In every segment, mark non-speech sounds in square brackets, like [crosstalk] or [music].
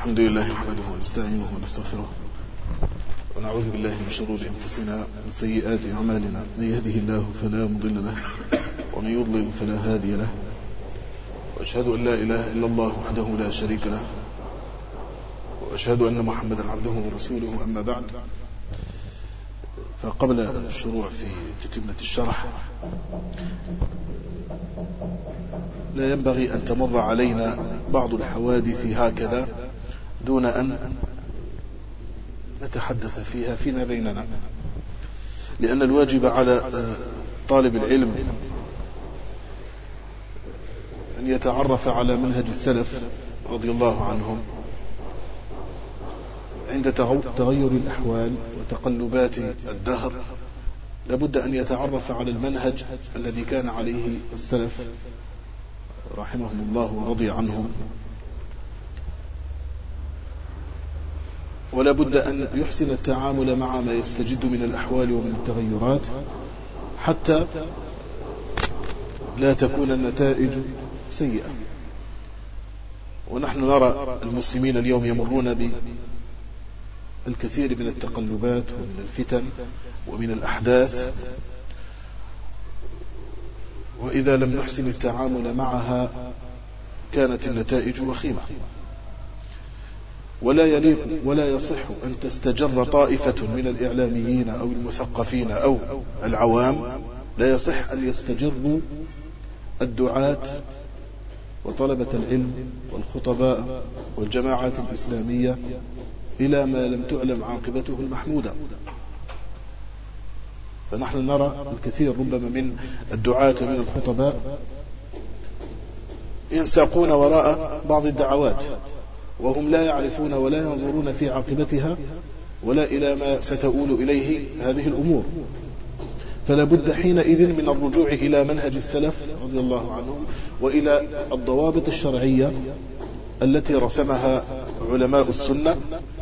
الحمد لله نحمده ونستعينه ونستغفره ونعوذ بالله من شرور أنفسنا ومن سيئات أعمالنا من يهده الله فلا مضل له ومن يضلل فلا هادي له وأشهد أن لا إله إلا الله وحده لا شريك له وأشهد أن محمدا عبده ورسوله أما بعد فقبل الشروع في تتمة الشرح لا ينبغي أن تمر علينا بعض الحوادث هكذا دون أن نتحدث فيها فيما بيننا. لأن الواجب على طالب العلم أن يتعرف على منهج السلف رضي الله عنهم عند تغير الأحوال وتقلبات الدهر. لابد أن يتعرف على المنهج الذي كان عليه السلف رحمهم الله ورضي عنهم. ولا بد أن يحسن التعامل مع ما يستجد من الأحوال ومن التغيرات حتى لا تكون النتائج سيئة. ونحن نرى المسلمين اليوم يمرون بالكثير من التقلبات ومن الفتن ومن الأحداث. وإذا لم نحسن التعامل معها كانت النتائج وخيمة. ولا يليق ولا يصح أن تستجر طائفة من الإعلاميين أو المثقفين أو العوام. لا يصح أن يستجروا الدعاة وطلبة العلم والخطباء والجماعات الإسلامية إلى ما لم تعلم عاقبته المحمودة. فنحن نرى الكثير ربما من الدعاة ومن الخطباء ينساقون وراء بعض الدعوات. وهم لا يعرفون ولا ينظرون في عاقبتها ولا إلى ما ستؤول إليه هذه الأمور. فلا بد حينئذ من الرجوع إلى منهج السلف رضي الله عنهم وإلى الضوابط الشرعية التي رسمها علماء السنة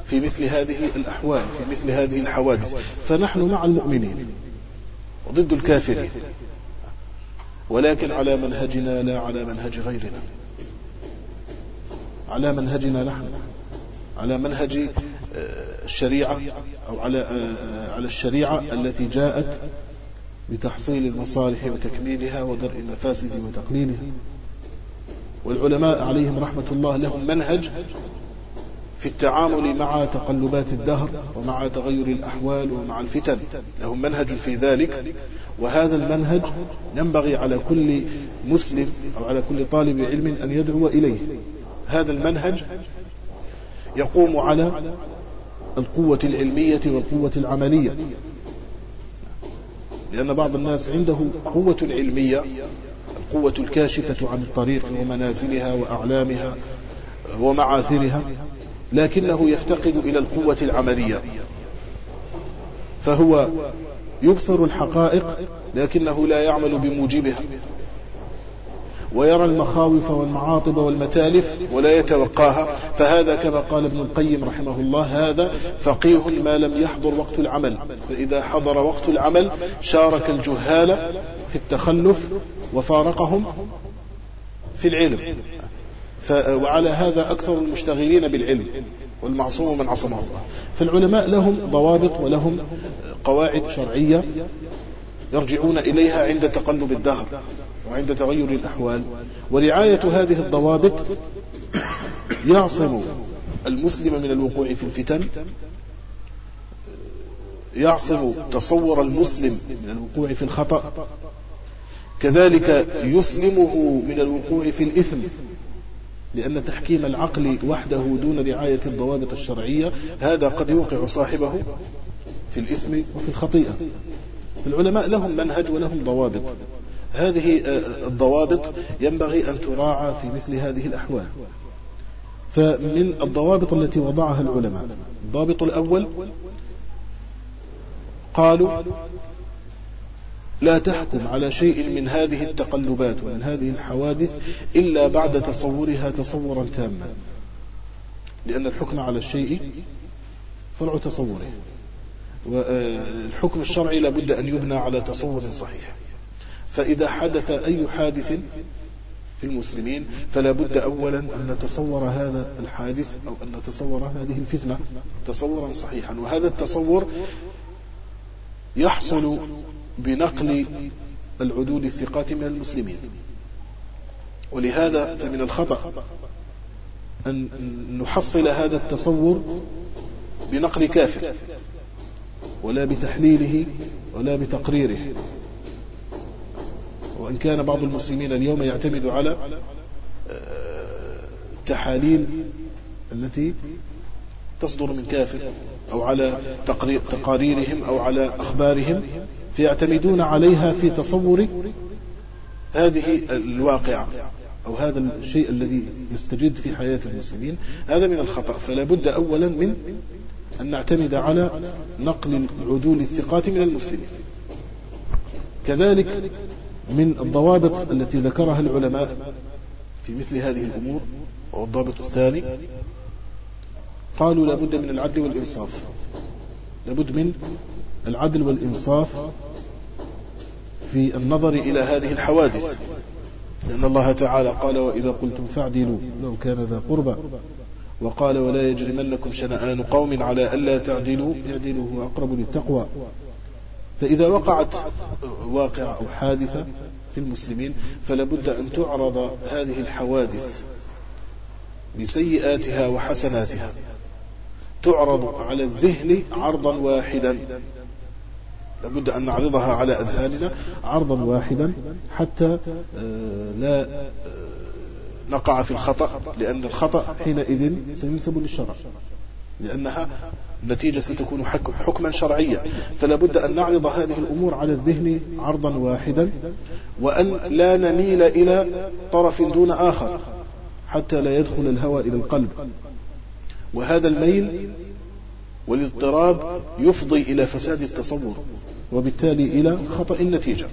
في مثل هذه الأحوال في مثل هذه الحوادث. فنحن مع المؤمنين ضد الكافرين ولكن على منهجنا لا على منهج غيرنا. على منهجنا نحن على منهج الشريعة أو على على الشريعة التي جاءت بتحصيل المصالح وتكميلها ودرء المفاسد وتقليلها. والعلماء عليهم رحمة الله لهم منهج في التعامل مع تقلبات الدهر ومع تغير الأحوال ومع الفتن. لهم منهج في ذلك. وهذا المنهج ينبغي على كل مسلم أو على كل طالب علم أن يدعو إليه. هذا المنهج يقوم على القوة العلمية والقوة العملية. لأن بعض الناس عنده قوة علمية القوة الكاشفة عن الطريق ومنازلها وأعلامها ومعاثرها لكنه يفتقد إلى القوة العملية. فهو يبصر الحقائق لكنه لا يعمل بموجبها. ويرى المخاوف والمعاطب والمتالف ولا يتوقاها فهذا كما قال ابن القيم رحمه الله هذا فقيه ما لم يحضر وقت العمل. فإذا حضر وقت العمل شارك الجهال في التخلف وفارقهم في العلم. وعلى هذا أكثر المشتغلين بالعلم والمعصوم من عصمه الله. فالعلماء لهم ضوابط ولهم قواعد شرعية يرجعون إليها عند تقلب الدهر. وعند تغير الأحوال. ورعاية هذه الضوابط يعصم المسلم من الوقوع في الفتن يعصم تصور المسلم من الوقوع في الخطأ كذلك يسلمه من الوقوع في الإثم لأن تحكيم العقل وحده دون رعاية الضوابط الشرعية هذا قد يوقع صاحبه في الإثم وفي الخطيئة. العلماء لهم منهج ولهم ضوابط. هذه الضوابط ينبغي أن تراعى في مثل هذه الأحوال. فمن الضوابط التي وضعها العلماء الضابط الأول قالوا لا تحكم على شيء من هذه التقلبات ومن هذه الحوادث إلا بعد تصورها تصورا تاما. لأن الحكم على الشيء فرع تصوره والحكم الشرعي لابد أن يبنى على تصور صحيح. فإذا حدث أي حادث في المسلمين فلا بد أولا أن نتصور هذا الحادث أو أن نتصور هذه الفتنة تصورا صحيحا. وهذا التصور يحصل بنقل العدول الثقات من المسلمين. ولهذا فمن الخطأ أن نحصل هذا التصور بنقل كافر ولا بتحليله ولا بتقريره. وإن كان بعض المسلمين اليوم يعتمد على آه، تحاليل التي تصدر من كافر أو على تقاريرهم أو على أخبارهم فيعتمدون عليها في تصور هذه الواقعة أو هذا الشيء الذي يستجد في حياة المسلمين. هذا من الخطأ. فلا بد أولا من أن نعتمد على نقل العدول الثقات من المسلمين. كذلك من الضوابط التي ذكرها العلماء في مثل هذه الأمور والضابط الثاني قالوا لابد من العدل والإنصاف. لابد من العدل والإنصاف في النظر إلى هذه الحوادث. لأن الله تعالى قال وإذا قلتم فاعدلوا لو كان ذا قربى وقال ولا يجرمنكم شنآن قوم على ألا تعدلوا اعدلوا هو أقرب للتقوى. فإذا وقعت واقعة أو حادثة في المسلمين فلا بد أن تعرض هذه الحوادث بسيئاتها وحسناتها. تعرض على الذهن عرضا واحدا. لابد أن نعرضها على أذهاننا عرضا واحدا حتى آه، لا آه، نقع في الخطأ لأن الخطأ حينئذ سينسب للشرع. لأنها النتيجة ستكون حكما شرعيا. فلا بد أن نعرض هذه الأمور على الذهن عرضا واحدا وأن لا نميل إلى طرف دون آخر حتى لا يدخل الهوى إلى القلب. وهذا الميل والاضطراب يفضي إلى فساد التصور وبالتالي إلى خطأ النتيجة.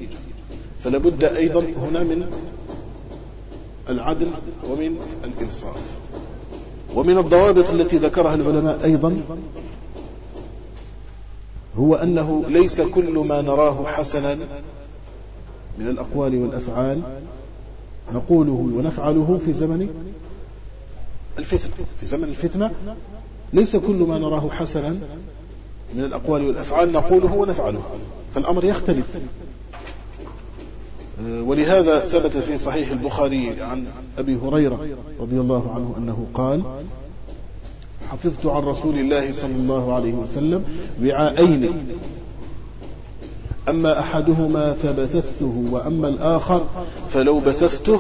فلا بد أيضا هنا من العدل ومن الإنصاف. ومن الضوابط التي ذكرها العلماء أيضا هو أنه ليس كل ما نراه حسنا من الأقوال والأفعال نقوله ونفعله في زمن الفتنة. في زمن الفتنة ليس كل ما نراه حسنا من الأقوال والأفعال نقوله ونفعله. فالأمر يختلف. ولهذا ثبت في صحيح البخاري عن أبي هريرة رضي الله عنه أنه قال حفظت عن رسول الله صلى الله عليه وسلم وعاءين أما أحدهما فبثثته وأما الآخر فلو بثثته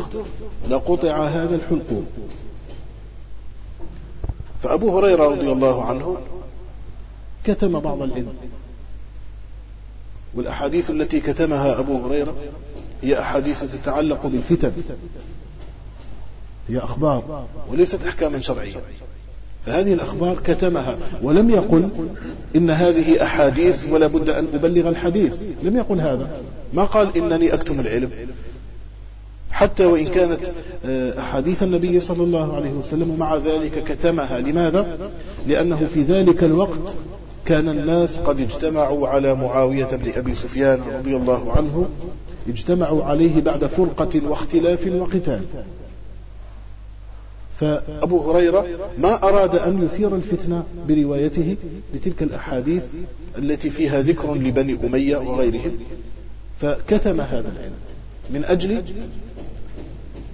لقطع هذا الحلقوم فأبو هريرة رضي الله عنه كتم بعض العلم والأحاديث التي كتمها أبو هريرة هي أحاديث تتعلق بالفتن. هي أخبار وليست أحكاما شرعية. فهذه الأخبار كتمها ولم يقل إن هذه أحاديث ولا بد أن أبلغ الحديث. لم يقل هذا. ما قال إنني أكتم العلم. حتى وإن كانت آه، أحاديث النبي صلى الله عليه وسلم ومع ذلك كتمها. لماذا؟ لأنه في ذلك الوقت كان الناس قد اجتمعوا على معاوية بن أبي سفيان رضي الله عنه اجتمعوا عليه بعد فرقة واختلاف وقتال. فأبو هريرة ما أراد أن يثير الفتنة بروايته لتلك الأحاديث التي فيها ذكر لبني أمية وغيرهم. فكتم هذا العلم من أجل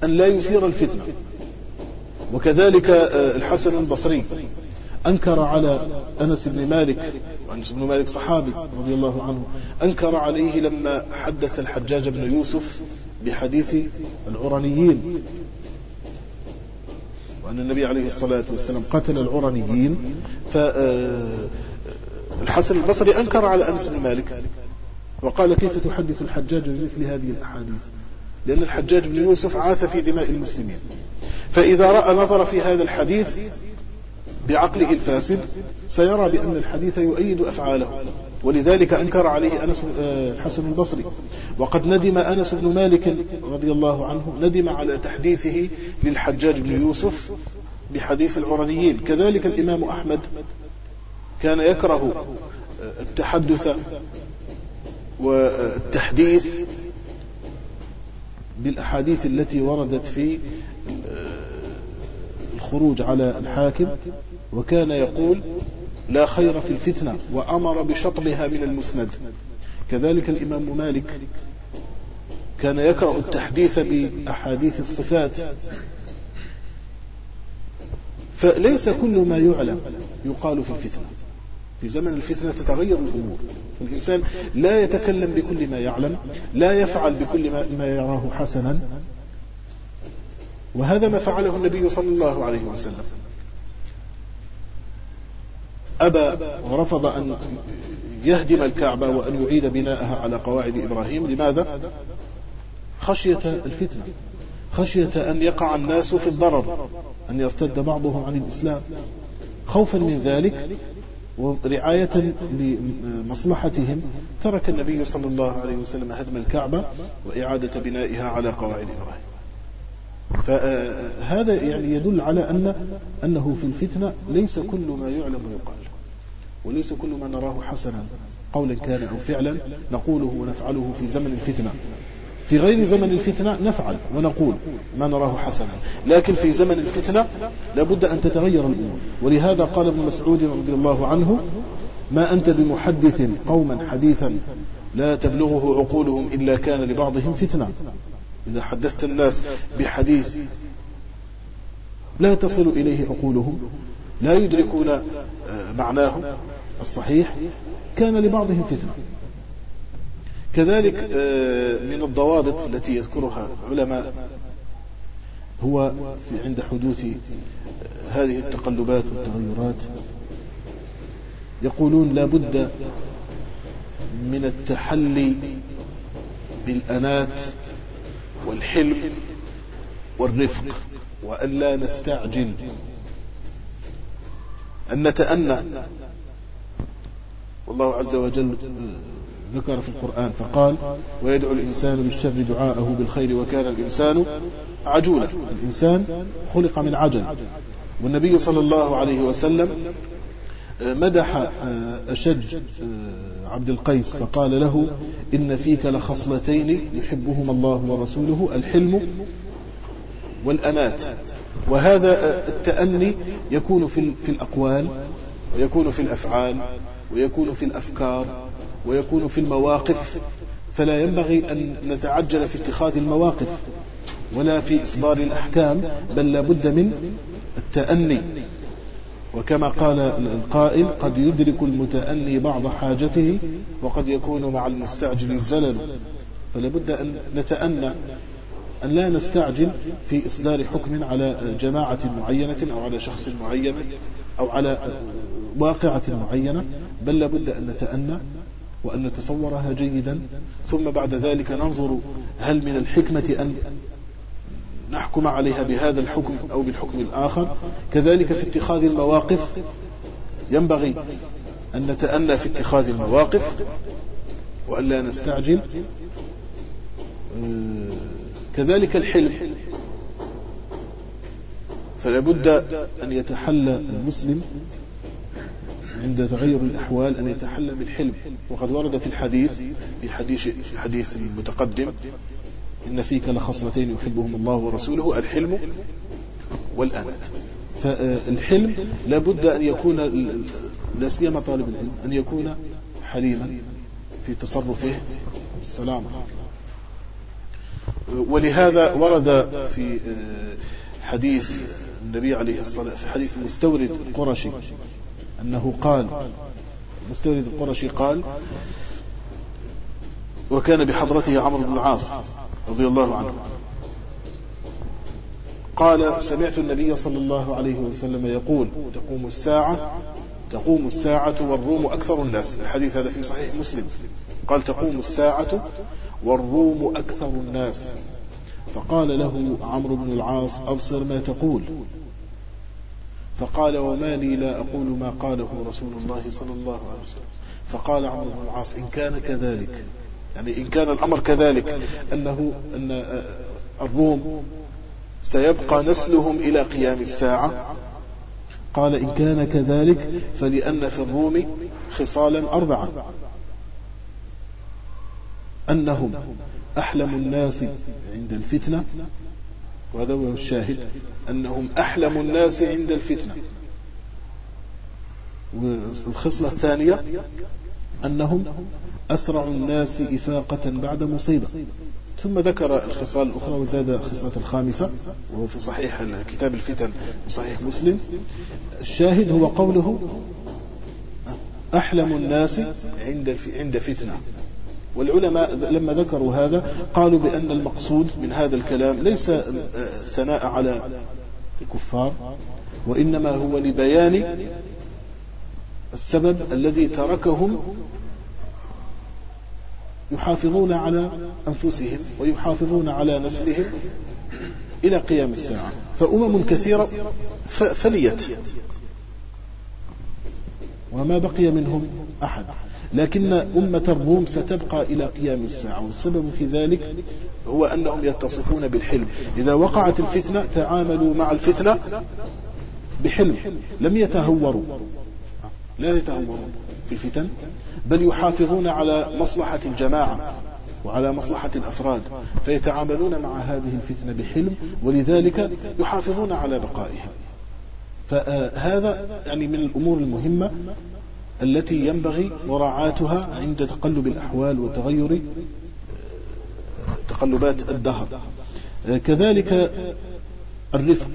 أن لا يثير الفتنة. وكذلك آه، الحسن البصري أنكر على أنس بن مالك وأنس بن مالك صحابي رضي الله عنه أنكر عليه لما حدث الحجاج بن يوسف بحديث العرنيين وأن النبي عليه الصلاة والسلام قتل العرنيين فالحسن آه، البصري أنكر على أنس بن مالك وقال كيف تحدث الحجاج بمثل هذه الأحاديث؟ لأن الحجاج بن يوسف عاث في دماء المسلمين. فإذا رأى نظر في هذا الحديث بعقله الفاسد سيرى بأن الحديث يؤيد أفعاله. ولذلك أنكر عليه أنس آه، الحسن البصري وقد ندم أنس بن مالك رضي الله عنه ندم على تحديثه للحجاج بن يوسف بحديث العرنيين كذلك الإمام أحمد كان يكره التحدث والتحديث بالأحاديث التي وردت في الخروج على الحاكم وكان يقول لا خير في الفتنة وأمر بشطبها من المسند. كذلك الإمام مالك كان يكره التحديث بأحاديث الصفات. فليس كل ما يعلم يقال في الفتنة. في زمن الفتنة تتغير الأمور. فالإنسان لا يتكلم بكل ما يعلم لا يفعل بكل ما يراه حسنا. وهذا ما فعله النبي صلى الله عليه وسلم. أبى ورفض أن يهدم الكعبة وأن يعيد بناءها على قواعد إبراهيم. لماذا؟ خشية الفتنة. خشية أن يقع الناس في الضرر أن يرتد بعضهم عن الإسلام. خوفا من ذلك ورعاية لمصلحتهم ترك النبي صلى الله عليه وسلم هدم الكعبة وإعادة بنائها على قواعد إبراهيم. فهذا يعني يدل على أن أنه في الفتنة ليس كل ما يعلم يقال وليس كل ما نراه حسنا قولا كان أو فعلا نقوله ونفعله في زمن الفتنة. في غير زمن الفتنة نفعل ونقول ما نراه حسنا لكن في زمن الفتنة لابد أن تتغير الأمور. ولهذا قال ابن مسعود رضي الله عنه ما أنت بمحدث قوما حديثا لا تبلغه عقولهم إلا كان لبعضهم فتنة. إذا حدثت الناس بحديث لا تصل إليه عقولهم لا يدركون آه، معناه الصحيح كان لبعضهم فتنة. كذلك آه، من الضوابط التي يذكرها العلماء هو في عند حدوث هذه التقلبات والتغيرات. يقولون لا بد من التحلي بالأنات والحلم والرفق وأن لا نستعجل. أن نتأنى. والله عز وجل ذكر في القرآن فقال ويدعو الإنسان بالشر دعاءه بالخير وكان الإنسان عجولا. الإنسان خلق من عجل. والنبي صلى الله عليه وسلم مدح أشج عبد القيس فقال له إن فيك لخصلتين يحبهما الله ورسوله الحلم والأنات وهذا التأني يكون في الأقوال ويكون في الأفعال ويكون في الأفكار ويكون في المواقف. فلا ينبغي أن نتعجل في اتخاذ المواقف ولا في إصدار الأحكام بل لابد من التأني. وكما قال القائل قد يدرك المتأني بعض حاجته وقد يكون مع المستعجل الزلل. فلا بد أن نتأنى أن لا نستعجل في إصدار حكم على جماعة معينة أو على شخص معين أو على واقعة معينة بل لابد أن نتأنى وأن نتصورها جيدا. ثم بعد ذلك ننظر هل من الحكمة أن نحكم عليها بهذا الحكم أو بالحكم الآخر. كذلك في اتخاذ المواقف ينبغي أن نتأنى في اتخاذ المواقف وأن لا نستعجل. كذلك الحلم. فلا بد أن يتحلى المسلم عند تغير الأحوال أن يتحلى بالحلم. وقد ورد في الحديث في حديث حديث المتقدم إن فيك لخصلتين يحبهم الله ورسوله الحلم والأنات فالحلم لابد أن يكون لا سيما طالب العلم أن يكون حليما في تصرفه السلام ولهذا ورد في حديث النبي عليه الصلاة في حديث المستورد القرشي أنه قال المستورد القرشي قال وكان بحضرته عمرو بن العاص رضي الله عنه. قال سمعت النبي صلى الله عليه وسلم يقول تقوم الساعة تقوم الساعة والروم أكثر الناس. الحديث هذا في صحيح مسلم. قال تقوم الساعة والروم أكثر الناس. فقال له عمرو بن العاص أبصر ما تقول. فقال وما لي لا أقول ما قاله رسول الله صلى الله عليه وسلم. فقال عمرو بن العاص إن كان كذلك. يعني إن كان الأمر كذلك أنه أن الروم سيبقى نسلهم إلى قيام الساعة. قال إن كان كذلك فلأن في الروم خصالا أربعة. أنهم أحلم الناس عند الفتنة وهذا هو الشاهد أنهم أحلم الناس عند الفتنة. والخصلة الثانية أنهم أسرع الناس إفاقة بعد مصيبة. ثم ذكر الخصال الأخرى وزاد الخصلة الخامسة وهو في صحيح كتاب الفتن وصحيح مسلم. الشاهد هو قوله أحلم الناس عند عند فتنة. والعلماء لما ذكروا هذا قالوا بأن المقصود من هذا الكلام ليس الثناء على الكفار وإنما هو لبيان السبب الذي تركهم يحافظون على أنفسهم ويحافظون على نسلهم إلى قيام الساعة. فأمم كثيرة فليت. وما بقي منهم أحد. لكن أمة الروم ستبقى إلى قيام الساعة. والسبب في ذلك هو أنهم يتصفون بالحلم. إذا وقعت الفتنة تعاملوا مع الفتنة بحلم. لم يتهوروا. لا يتهورون في الفتن بل يحافظون على مصلحة الجماعة وعلى مصلحة الأفراد فيتعاملون مع هذه الفتنة بحلم ولذلك يحافظون على بقائها. فهذا يعني من الأمور المهمة التي ينبغي مراعاتها عند تقلب الأحوال وتغير تقلبات الدهر. كذلك الرفق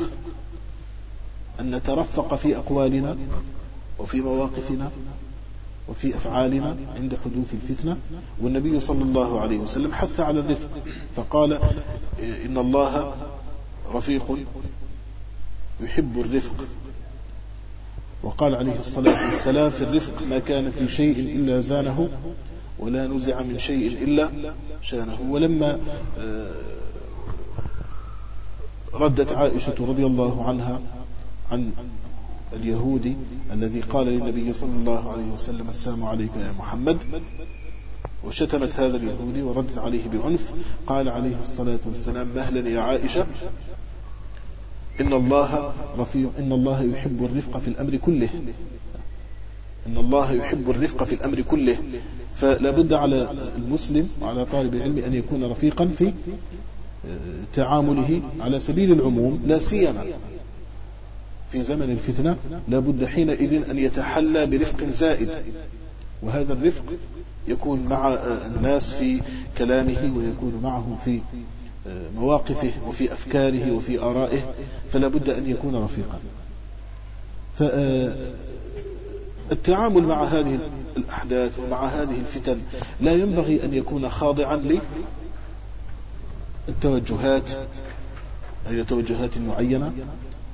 أن نترفق في أقوالنا وفي مواقفنا وفي أفعالنا عند حدوث الفتنة. والنبي صلى الله عليه وسلم حث على الرفق فقال إن الله رفيق يحب الرفق. وقال عليه الصلاة والسلام في الرفق ما كان في شيء إلا زانه ولا نزع من شيء إلا شانه. ولما آه، ردت عائشة رضي الله عنها عن اليهودي الذي قال للنبي صلى الله عليه وسلم السلام عليك يا محمد وشتمت هذا اليهودي وردت عليه بعنف قال عليه الصلاة والسلام مهلا يا عائشة إن الله رفيق إن الله يحب الرفق في الأمر كله. إن الله يحب الرفق في الأمر كله. فلا بد على المسلم وعلى طالب العلم أن يكون رفيقا في تعامله على سبيل العموم لا سيما في زمن الفتنة لا بد حينئذ أن يتحلى برفق زائد. وهذا الرفق يكون مع الناس في كلامه ويكون معهم في مواقفه وفي أفكاره وفي آرائه فلا بد أن يكون رفيقا. فالتعامل مع هذه الأحداث ومع هذه الفتن لا ينبغي أن يكون خاضعا للتوجهات أي توجهات معينة.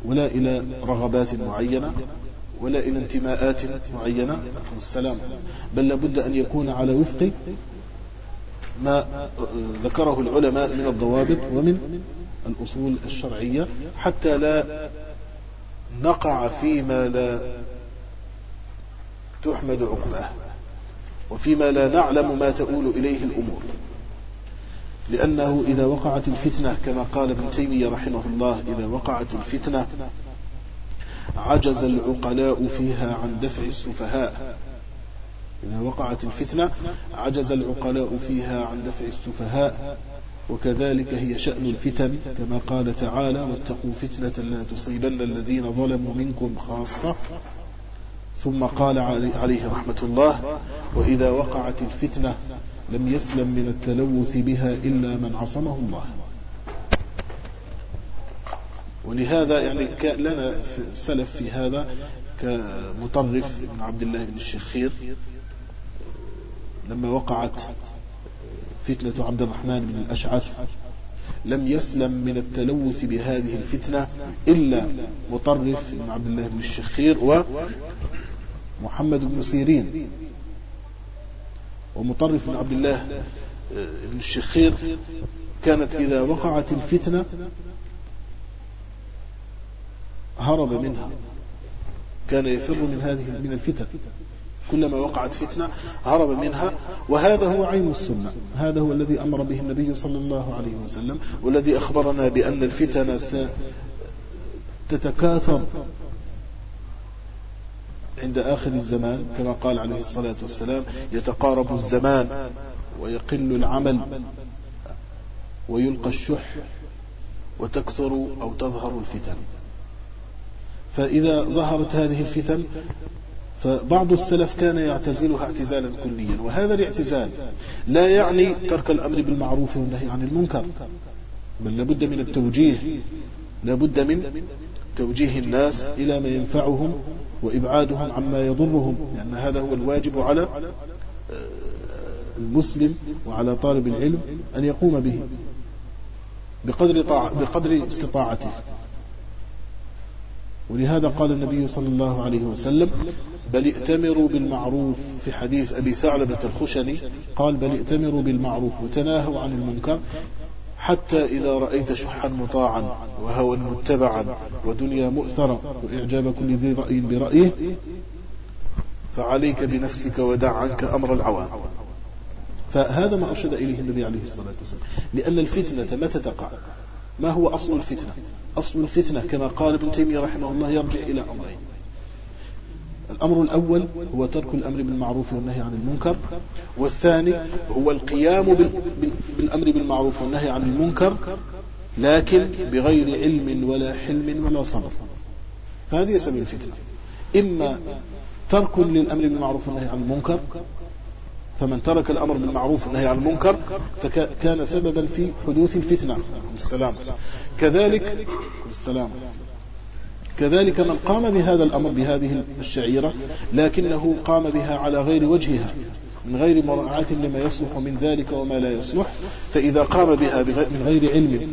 ولا إلى رغبات معينة ولا إلى انتماءات معينة. والسلام بل لابد أن يكون على وفق ما ذكره العلماء من الضوابط ومن الأصول الشرعية حتى لا نقع فيما لا تحمد عقباه وفيما لا نعلم ما تؤول إليه الأمور. لأنه إذا وقعت الفتنة كما قال ابن تيمية رحمه الله إذا وقعت الفتنة عجز العقلاء فيها عن دفع السفهاء. إذا وقعت الفتنة عجز العقلاء فيها عن دفع السفهاء. وكذلك هي شأن الفتن كما قال تعالى واتقوا فتنة لا تصيبن الذين ظلموا منكم خاصة. ثم قال عليه رحمة الله وإذا وقعت الفتنة لم يسلم من التلوث بها إلا من عصمه الله. ولهذا يعني لنا سلف في هذا كمطرف بن عبد الله بن الشخير لما وقعت فتنة عبد الرحمن بن الأشعث لم يسلم من التلوث بهذه الفتنة إلا مطرف بن عبد الله بن الشخير ومحمد بن سيرين. ومطرف بن عبد الله آه، بن الشخير كانت إذا وقعت الفتنة هرب منها. كان يفر من هذه من الفتن. كلما وقعت فتنة هرب منها. وهذا هو عين السنة. هذا هو الذي أمر به النبي صلى الله عليه وسلم والذي أخبرنا بأن الفتن ستتكاثر. عند آخر الزمان كما قال عليه الصلاة والسلام يتقارب الزمان ويقل العمل ويلقى الشح وتكثر أو تظهر الفتن. فإذا ظهرت هذه الفتن فبعض السلف كان يعتزلها اعتزالا كليا وهذا الاعتزال لا يعني ترك الأمر بالمعروف والنهي عن المنكر بل لابد من التوجيه لابد من توجيه الناس إلى ما ينفعهم وإبعادهم عما يضرهم لأن هذا هو الواجب على المسلم وعلى طالب العلم أن يقوم به بقدر, بقدر استطاعته. ولهذا قال النبي صلى الله عليه وسلم بل ائتمروا بالمعروف في حديث أبي ثعلبة الخشني قال بل ائتمروا بالمعروف وتناهوا عن المنكر حتى إذا رأيت شحا مطاعا وهوى متبعا ودنيا مؤثرة وإعجاب كل ذي رأي برأيه فعليك بنفسك ودع عنك أمر العوام. فهذا ما أرشد إليه النبي عليه الصلاة والسلام. لأن الفتنة متى تقع؟ ما هو أصل الفتنة؟ أصل الفتنة كما قال ابن تيمية رحمه الله يرجع إلى أمرين. الأمر الأول هو ترك الأمر بالمعروف والنهي عن المنكر والثاني هو القيام بالأمر بالمعروف والنهي عن المنكر لكن بغير علم ولا حلم ولا صبر. فهذه سبيل الفتنة. إما ترك للأمر بالمعروف والنهي عن المنكر فمن ترك الأمر بالمعروف والنهي عن المنكر فكان سببا في حدوث الفتنة. السلام. كذلك السلام. كذلك من قام بهذا الأمر بهذه الشعيرة لكنه قام بها على غير وجهها من غير مراعاة لما يصلح من ذلك وما لا يصلح فإذا قام بها من غير علم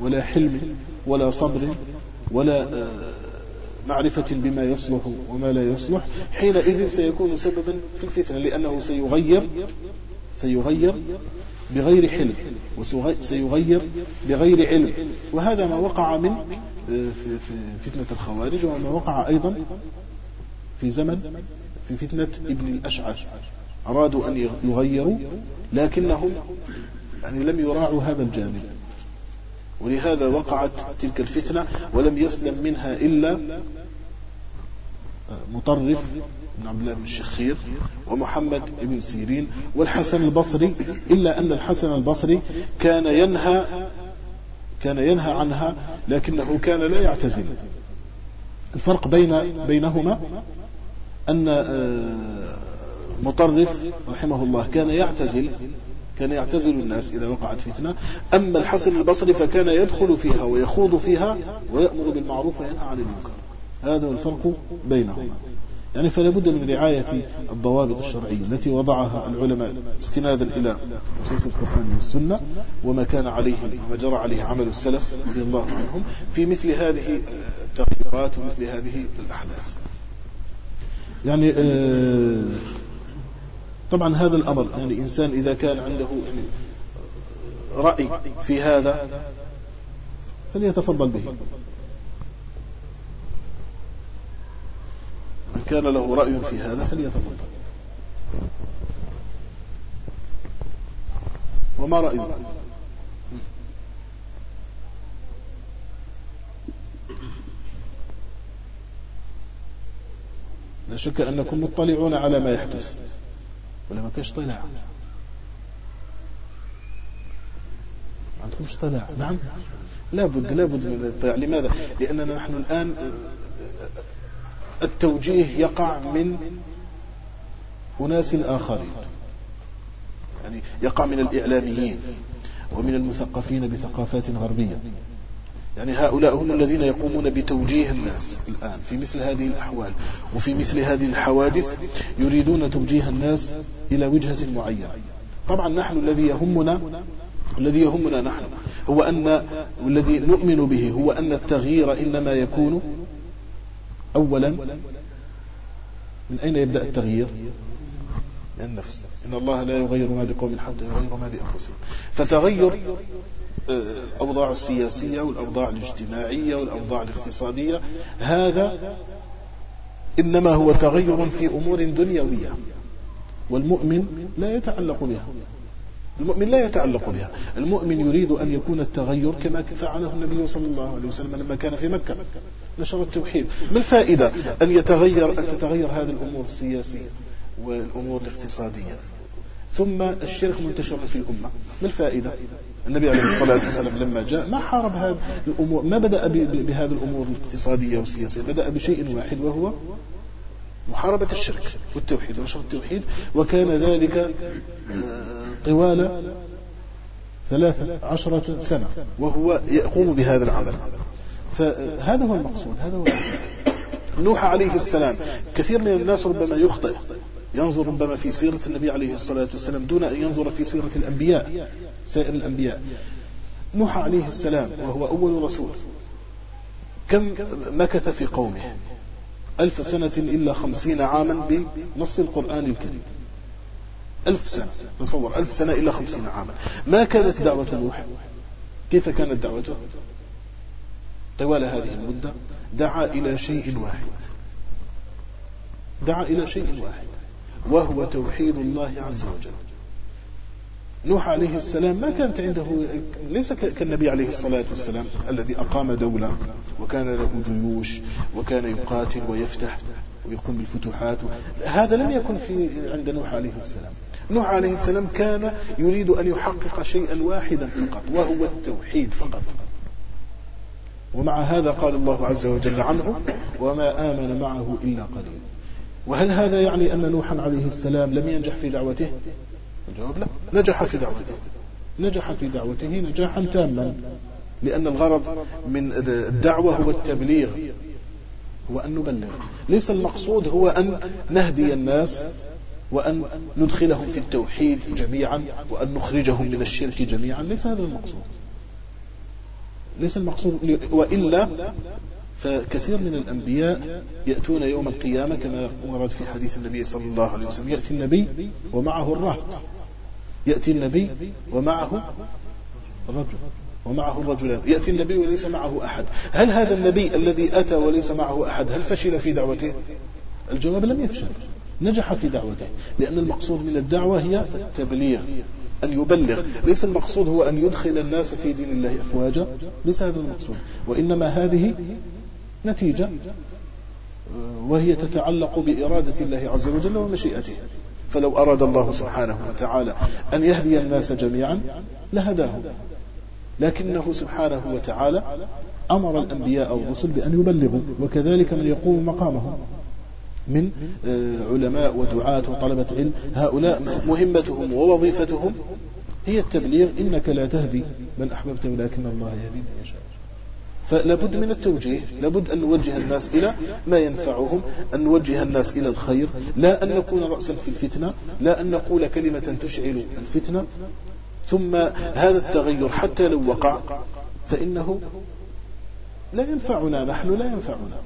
ولا حلم ولا صبر ولا آه، معرفة بما يصلح وما لا يصلح حينئذ سيكون سببا في الفتنة لأنه سيغير سيغير بغير حلم وسيغير بغير علم وهذا ما وقع من في فتنة الخوارج وما وقع أيضا في زمن في فتنة ابن الأشعر أرادوا أن يغيروا لكنهم يعني لم يراعوا هذا الجانب. ولهذا وقعت تلك الفتنة ولم يسلم منها إلا مطرف بن عبد الله بن الشخير ومحمد بن سيرين والحسن البصري إلا أن الحسن البصري كان ينهى كان ينهى عنها لكنه كان لا يعتزل. الفرق بين بينهما أن آه، مطرف رحمه الله كان يعتزل كان يعتزل الناس إذا وقعت فتنة. أما الحسن البصري فكان يدخل فيها ويخوض فيها ويأمر بالمعروف وينهى عن المنكر. هذا هو الفرق بينهما. يعني فلا بد من رعاية الضوابط الشرعية التي وضعها العلماء استنادا إلى نصوص القرآن والسنة وما كان عليه وما جرى عليه عمل السلف رضي الله عنهم في مثل هذه التغييرات ومثل هذه الأحداث. يعني آه، طبعا هذا الأمر يعني إنسان إذا كان عنده يعني رأي في هذا فليتفضل به. من كان له رأي في هذا فليتفضل. وما رأيك لا شك أنكم مطلعون على ما يحدث. ولا ما كاش طلع عندكمش طلع نعم. لابد لابد من الاطلاع لماذا؟ لأننا نحن الآن التوجيه يقع من أناس آخرين. يعني يقع من الإعلاميين ومن المثقفين بثقافات غربية. يعني هؤلاء هم الذين يقومون بتوجيه الناس الآن في مثل هذه الأحوال وفي مثل هذه الحوادث يريدون توجيه الناس إلى وجهة معينة. طبعا نحن الذي يهمنا الذي يهمنا نحن هو أن والذي نؤمن به هو أن التغيير إنما يكون أولا من أين يبدأ التغيير؟ من النفس. إن الله لا يغير ما بقوم حتى يغير ما بأنفسهم. فتغير آه، الأوضاع السياسية والأوضاع الاجتماعية والأوضاع الاقتصادية هذا إنما هو تغير في أمور دنيوية والمؤمن لا يتعلق بها. المؤمن لا يتعلق بها. المؤمن يريد أن يكون التغير كما فعله النبي صلى الله عليه وسلم لما كان في مكة. نشر التوحيد. ما الفائدة أن يتغير أن تتغير هذه الأمور السياسية والأمور الاقتصادية؟ ثم الشرك منتشر في الأمة. ما الفائدة؟ النبي عليه الصلاة والسلام لما جاء ما حارب هذه الأمور ما بدأ بهذه الأمور الاقتصادية والسياسية؟ بدأ بشيء واحد وهو محاربة الشرك والتوحيد ونشر التوحيد. وكان ذلك آه، طوال ثلاثة عشرة سنة وهو يقوم بهذا العمل. فهذا هو المقصود هذا هو نوح عليه السلام كثير من الناس ربما يخطئ ينظر ربما في سيرة النبي عليه الصلاة والسلام دون أن ينظر في سيرة الأنبياء سائر الأنبياء. نوح عليه السلام وهو أول رسول كم مكث في قومه؟ ألف سنة إلا خمسين عاما بنص القرآن الكريم. ألف سنة تصور ألف سنة إلا خمسين عاما. ما كانت دعوة نوح؟ كيف كانت دعوته؟ طوال هذه المدة دعا إلى شيء واحد. دعا إلى شيء واحد وهو توحيد الله عز وجل. نوح عليه السلام ما كانت عنده ليس كالنبي عليه الصلاة والسلام الذي أقام دولة وكان له جيوش وكان يقاتل ويفتح ويقوم بالفتوحات هذا لم يكن في عند نوح عليه السلام. نوح عليه السلام كان يريد أن يحقق شيئا واحدا فقط وهو التوحيد فقط. ومع هذا قال الله عز وجل عنه وما آمن معه إلا قليل. وهل هذا يعني أن نوحا عليه السلام لم ينجح في دعوته؟ الجواب لا. نجح في دعوته. نجح في دعوته نجاحا تاما. لأن الغرض من الدعوة هو التبليغ هو أن نبلغ. ليس المقصود هو أن نهدي الناس وأن ندخلهم في التوحيد جميعا وأن نخرجهم من الشرك جميعا. ليس هذا المقصود. ليس المقصود وإلا فكثير من الأنبياء يأتون يوم القيامة كما ورد في حديث النبي صلى الله عليه وسلم يأتي النبي ومعه الرهط. يأتي النبي ومعه الرجل ومعه الرجلان. يأتي النبي وليس معه أحد. هل هذا النبي الذي أتى وليس معه أحد هل فشل في دعوته؟ الجواب لم يفشل. نجح في دعوته لأن المقصود من الدعوة هي التبليغ أن يبلغ. ليس المقصود هو أن يدخل الناس في دين الله أفواجا. ليس هذا المقصود. وإنما هذه نتيجة وهي تتعلق بإرادة الله عز وجل ومشيئته. فلو أراد الله سبحانه وتعالى أن يهدي الناس جميعا لهداهم لكنه سبحانه وتعالى أمر الأنبياء أو الرسل بأن يبلغوا وكذلك من يقوم مقامهم من آه، علماء ودعاة وطلبة علم هؤلاء مهمتهم ووظيفتهم هي التبليغ. إنك لا تهدي من أحببت ولكن الله يهدي من يشاء. فلابد من التوجيه لابد أن نوجه الناس إلى ما ينفعهم أن نوجه الناس إلى الخير لا أن نكون رأسا في الفتنة لا أن نقول كلمة تشعل الفتنة. ثم هذا التغير حتى لو وقع فإنه لا ينفعنا نحن لا ينفعنا.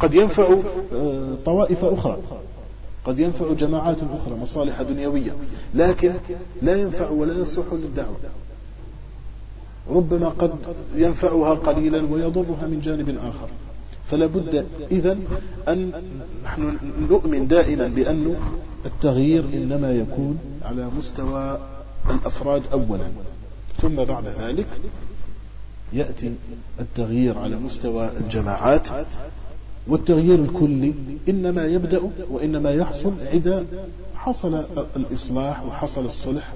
قد ينفع آه، طوائف أخرى. قد ينفع جماعات أخرى مصالح دنيوية لكن لا ينفع ولا يصلح للدعوة. ربما قد ينفعها قليلا ويضرها من جانب آخر. فلا بد إذن أن نحن نؤمن دائما بأن التغيير إنما يكون على مستوى الأفراد أولا. ثم بعد ذلك يأتي التغيير على مستوى الجماعات. والتغيير الكلي إنما يبدأ وإنما يحصل إذا حصل الإصلاح وحصل الصلح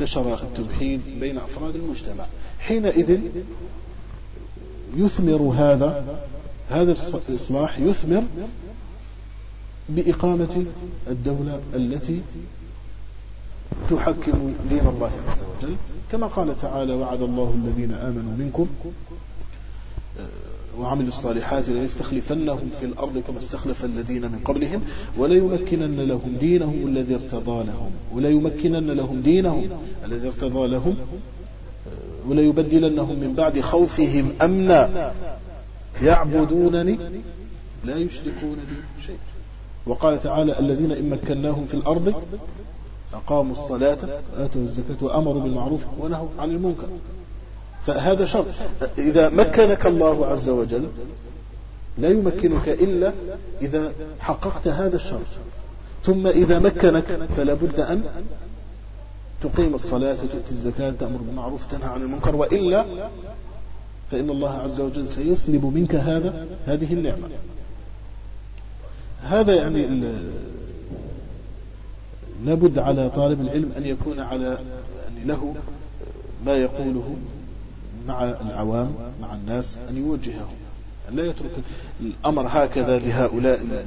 وانتشر التوحيد بين أفراد المجتمع. حينئذ يثمر هذا هذا الإصلاح يثمر بإقامة الدولة التي تحكم دين الله عز وجل. كما قال تعالى وعد الله الذين آمنوا منكم وعملوا الصالحات ليستخلفنهم في الأرض كما استخلف الذين من قبلهم وليمكنن لهم دينهم الذي ارتضى لهم وليمكنن لهم دينهم الذي ارتضى لهم وليبدلنهم من بعد خوفهم أمنا. يعبدونني لا يشركون بي شيء وقال تعالى الذين إن مكناهم في الأرض أقاموا الصلاة آتوا الزكاة وأمروا بالمعروف ونهوا عن المنكر. فهذا شرط. إذا مكنك الله عز وجل لا يمكنك إلا إذا حققت هذا الشرط. ثم إذا مكنك فلا بد أن تقيم الصلاة وتؤتي الزكاة تأمر بالمعروف تنهى عن المنكر وإلا فإن الله عز وجل سيسلب منك هذا هذه النعمة. هذا يعني لابد على طالب العلم أن يكون على له ما يقوله مع العوام مع الناس أن يوجههم. لا يترك الأمر هكذا لهؤلاء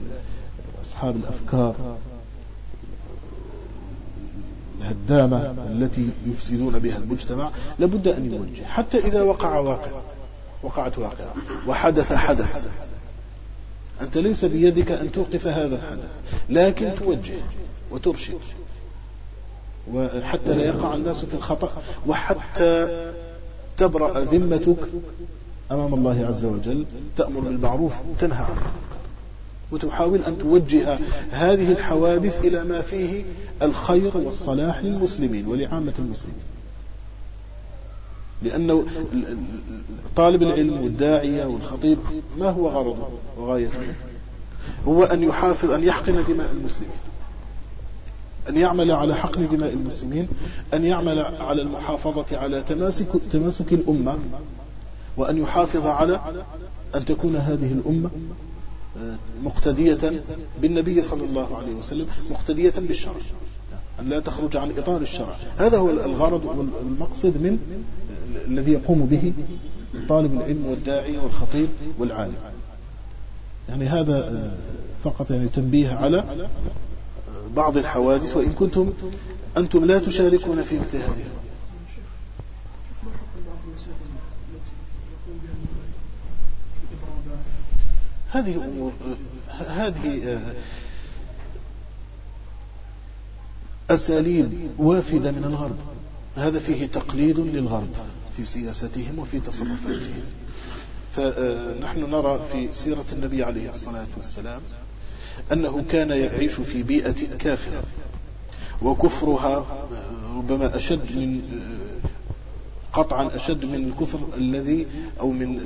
أصحاب الأفكار الهدامة التي يفسدون بها المجتمع. لابد أن يوجه حتى إذا وقع واقع وقعت واقعة وحدث حدث. أنت ليس بيدك أن توقف هذا الحدث لكن توجه وترشد. وحتى لا يقع الناس في الخطأ وحتى تبرأ ذمتك أمام الله عز وجل تأمر بالمعروف تنهى عن وتحاول أن توجه هذه الحوادث إلى ما فيه الخير والصلاح للمسلمين ولعامة المسلمين. لأنه طالب العلم والداعية والخطيب ما هو غرضه وغايته؟ هو أن يحافظ أن يحقن دماء المسلمين. أن يعمل على حقن دماء المسلمين أن يعمل على المحافظة على تماسك, تماسك الأمة وأن يحافظ على أن تكون هذه الأمة آه، مقتدية بالنبي صلى الله عليه وسلم مقتدية بالشرع أن لا تخرج عن إطار الشرع. هذا هو الغرض والمقصد من الذي يقوم به طالب العلم والداعي والخطيب والعالم. يعني هذا آه، فقط يعني تنبيه على بعض الحوادث وإن كنتم أنتم لا تشاركون في اجتهادها هذه. أمور هذه آه، أساليب وافدة من الغرب. هذا فيه تقليد للغرب في سياستهم وفي تصرفاتهم. فنحن نرى في سيرة النبي عليه الصلاة والسلام أنه كان يعيش في بيئة كافرة. وكفرها ربما أشد من قطعا أشد من الكفر الذي أو من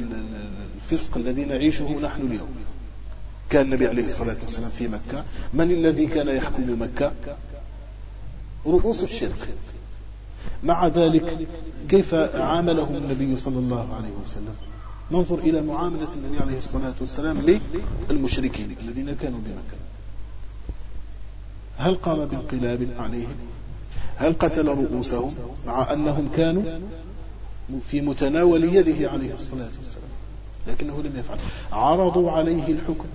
الفسق الذي نعيشه نحن اليوم. كان النبي عليه الصلاة والسلام في مكة. من الذي كان يحكم مكة؟ رؤوس الشرك. مع ذلك كيف عاملهم النبي صلى الله عليه وسلم؟ ننظر إلى معاملة النبي عليه الصلاة والسلام للمشركين الذين كانوا بمكة. هل قام بانقلاب عليهم؟ هل قتل رؤوسهم مع أنهم كانوا في متناول يده عليه الصلاة والسلام؟ لكنه لم يفعل. عرضوا عليه الحكم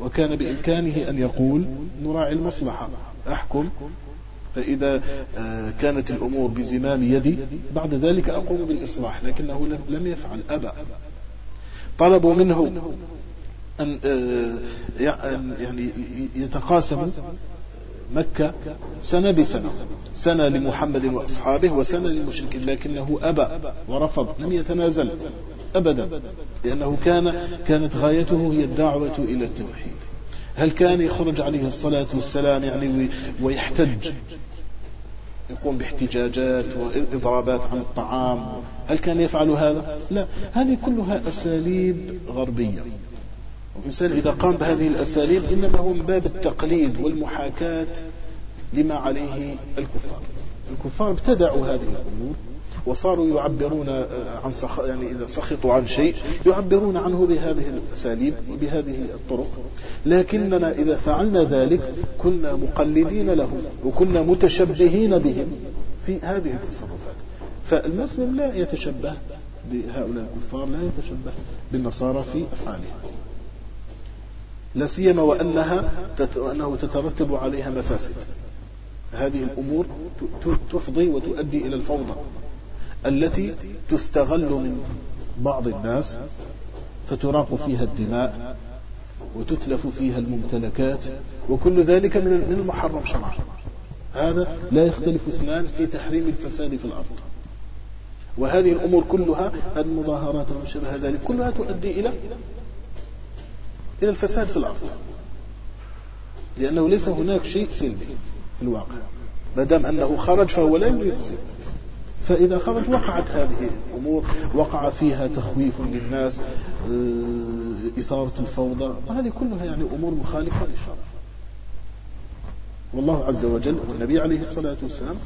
وكان بإمكانه أن يقول نراعي المصلحة أحكم فإذا آه، كانت الأمور بزمام يدي بعد ذلك أقوم بالإصلاح لكنه لم يفعل أبى طلبوا منه أن آه، يعني يتقاسم مكة سنة بسنة. سنة لمحمد وأصحابه وسنة للمشركين لكنه أبى ورفض لم يتنازل أبدا لأنه كان كانت غايته هي الدعوة إلى التوحيد. هل كان يخرج عليه الصلاة والسلام يعني ويحتج؟ يقوم باحتجاجات وإضرابات عن الطعام. هل كان يفعل هذا؟ لا. هذه كلها أساليب غربية. الإنسان إذا قام بهذه الأساليب إنما هو من باب التقليد والمحاكاة لما عليه الكفار. الكفار ابتدعوا هذه الأمور. وصاروا يعبرون آه، عن سخ... يعني إذا سخطوا عن شيء يعبرون عنه بهذه الأساليب وبهذه الطرق. لكننا إذا فعلنا ذلك كنا مقلدين لهم وكنا متشبهين بهم في هذه التصرفات. فالمسلم لا يتشبه بهؤلاء الكفار لا يتشبه بالنصارى في أفعالهم. لا سيما وأنها أنه تترتب عليها مفاسد. هذه الأمور تفضي وتؤدي إلى الفوضى. التي تستغل من بعض الناس فتراق فيها الدماء وتتلف فيها الممتلكات وكل ذلك من المحرم شرعا. هذا لا يختلف اثنان في تحريم الفساد في الأرض. وهذه الأمور كلها هذه المظاهرات وما شبه ذلك كلها تؤدي إلى إلى الفساد في الأرض. لأنه ليس هناك شيء سلبي في الواقع. ما دام أنه خرج فهو لا يريد السلب فإذا خرج وقعت هذه الأمور وقع فيها تخويف للناس آه، إثارة الفوضى وهذه كلها يعني أمور مخالفة للشرع. والله عز وجل والنبي عليه الصلاة والسلام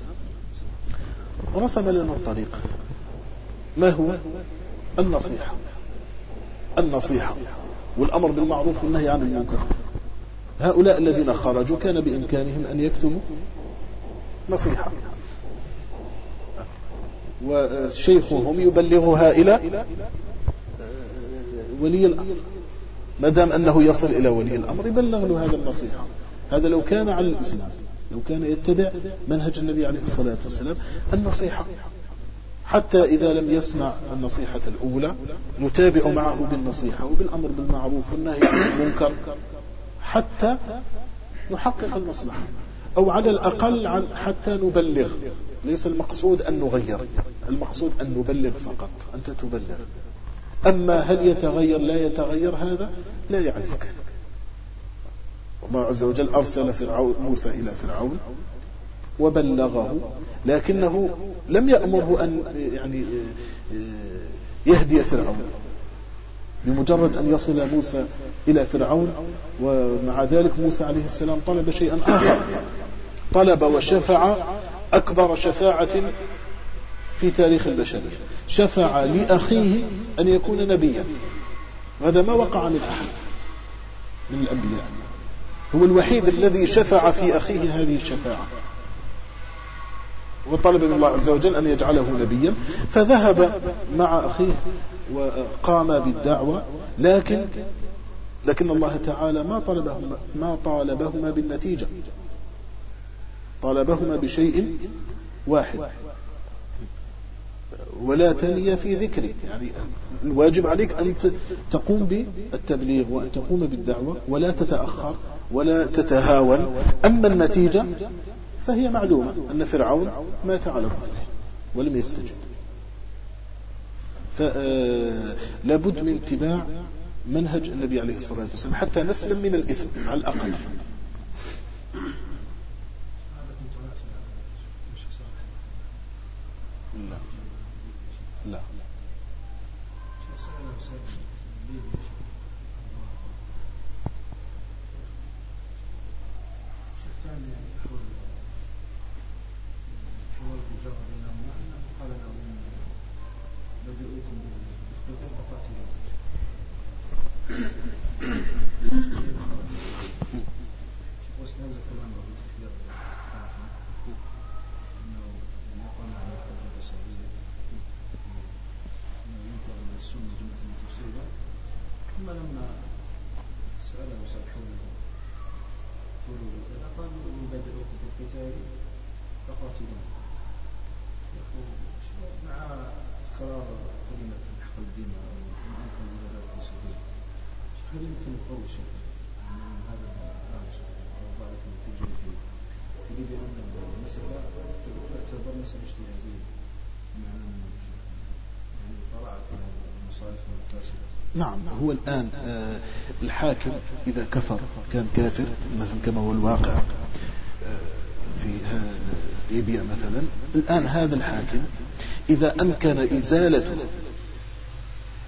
رسم لنا الطريق. ما هو؟ النصيحة. النصيحة. والأمر بالمعروف والنهي عن المنكر. هؤلاء الذين خرجوا كان بإمكانهم أن يكتموا نصيحة. وشيخهم يبلغها إلى ولي الأمر. ما دام أنه يصل إلى ولي الأمر يبلغ له هذا النصيحة. هذا لو كان على الإسلام لو كان يتبع منهج النبي عليه الصلاة والسلام النصيحة. حتى إذا لم يسمع النصيحة الأولى نتابع معه بالنصيحة وبالأمر بالمعروف والنهي عن المنكر. حتى نحقق المصلحة. أو على الأقل حتى نبلغ. ليس المقصود أن نغير. المقصود أن نبلغ فقط أنت تبلغ. أما هل يتغير لا يتغير هذا لا يعنيك الله عز وجل أرسل فرعون موسى إلى فرعون وبلغه لكنه لم يأمره أن يعني يهدي فرعون. بمجرد أن يصل موسى إلى فرعون ومع ذلك موسى عليه السلام طلب شيئا آخر. طلب وشفع أكبر شفاعة في تاريخ البشرية شفع لأخيه أن يكون نبيا. وهذا ما وقع من أحد من الأنبياء. هو الوحيد الذي شفع في أخيه هذه الشفاعة. وطلب من الله عز وجل أن يجعله نبيا. فذهب مع أخيه وقام بالدعوة. لكن لكن الله تعالى ما طلبهما ما طالبهما بالنتيجة. طالبهما بشيء واحد. ولا تني في ذكري يعني الواجب عليك أن تقوم بالتبليغ وأن تقوم بالدعوة ولا تتأخر ولا تتهاون. أما النتيجة فهي معلومة أن فرعون مات على ظهره ولم يستجب. فلابد من اتباع منهج النبي عليه الصلاة والسلام حتى نسلم من الإثم على الأقل. earlier. نعم هو الآن آه، الحاكم إذا كفر كان كافر مثلا كما هو الواقع آه، في ليبيا مثلا. الآن هذا الحاكم إذا أمكن إزالته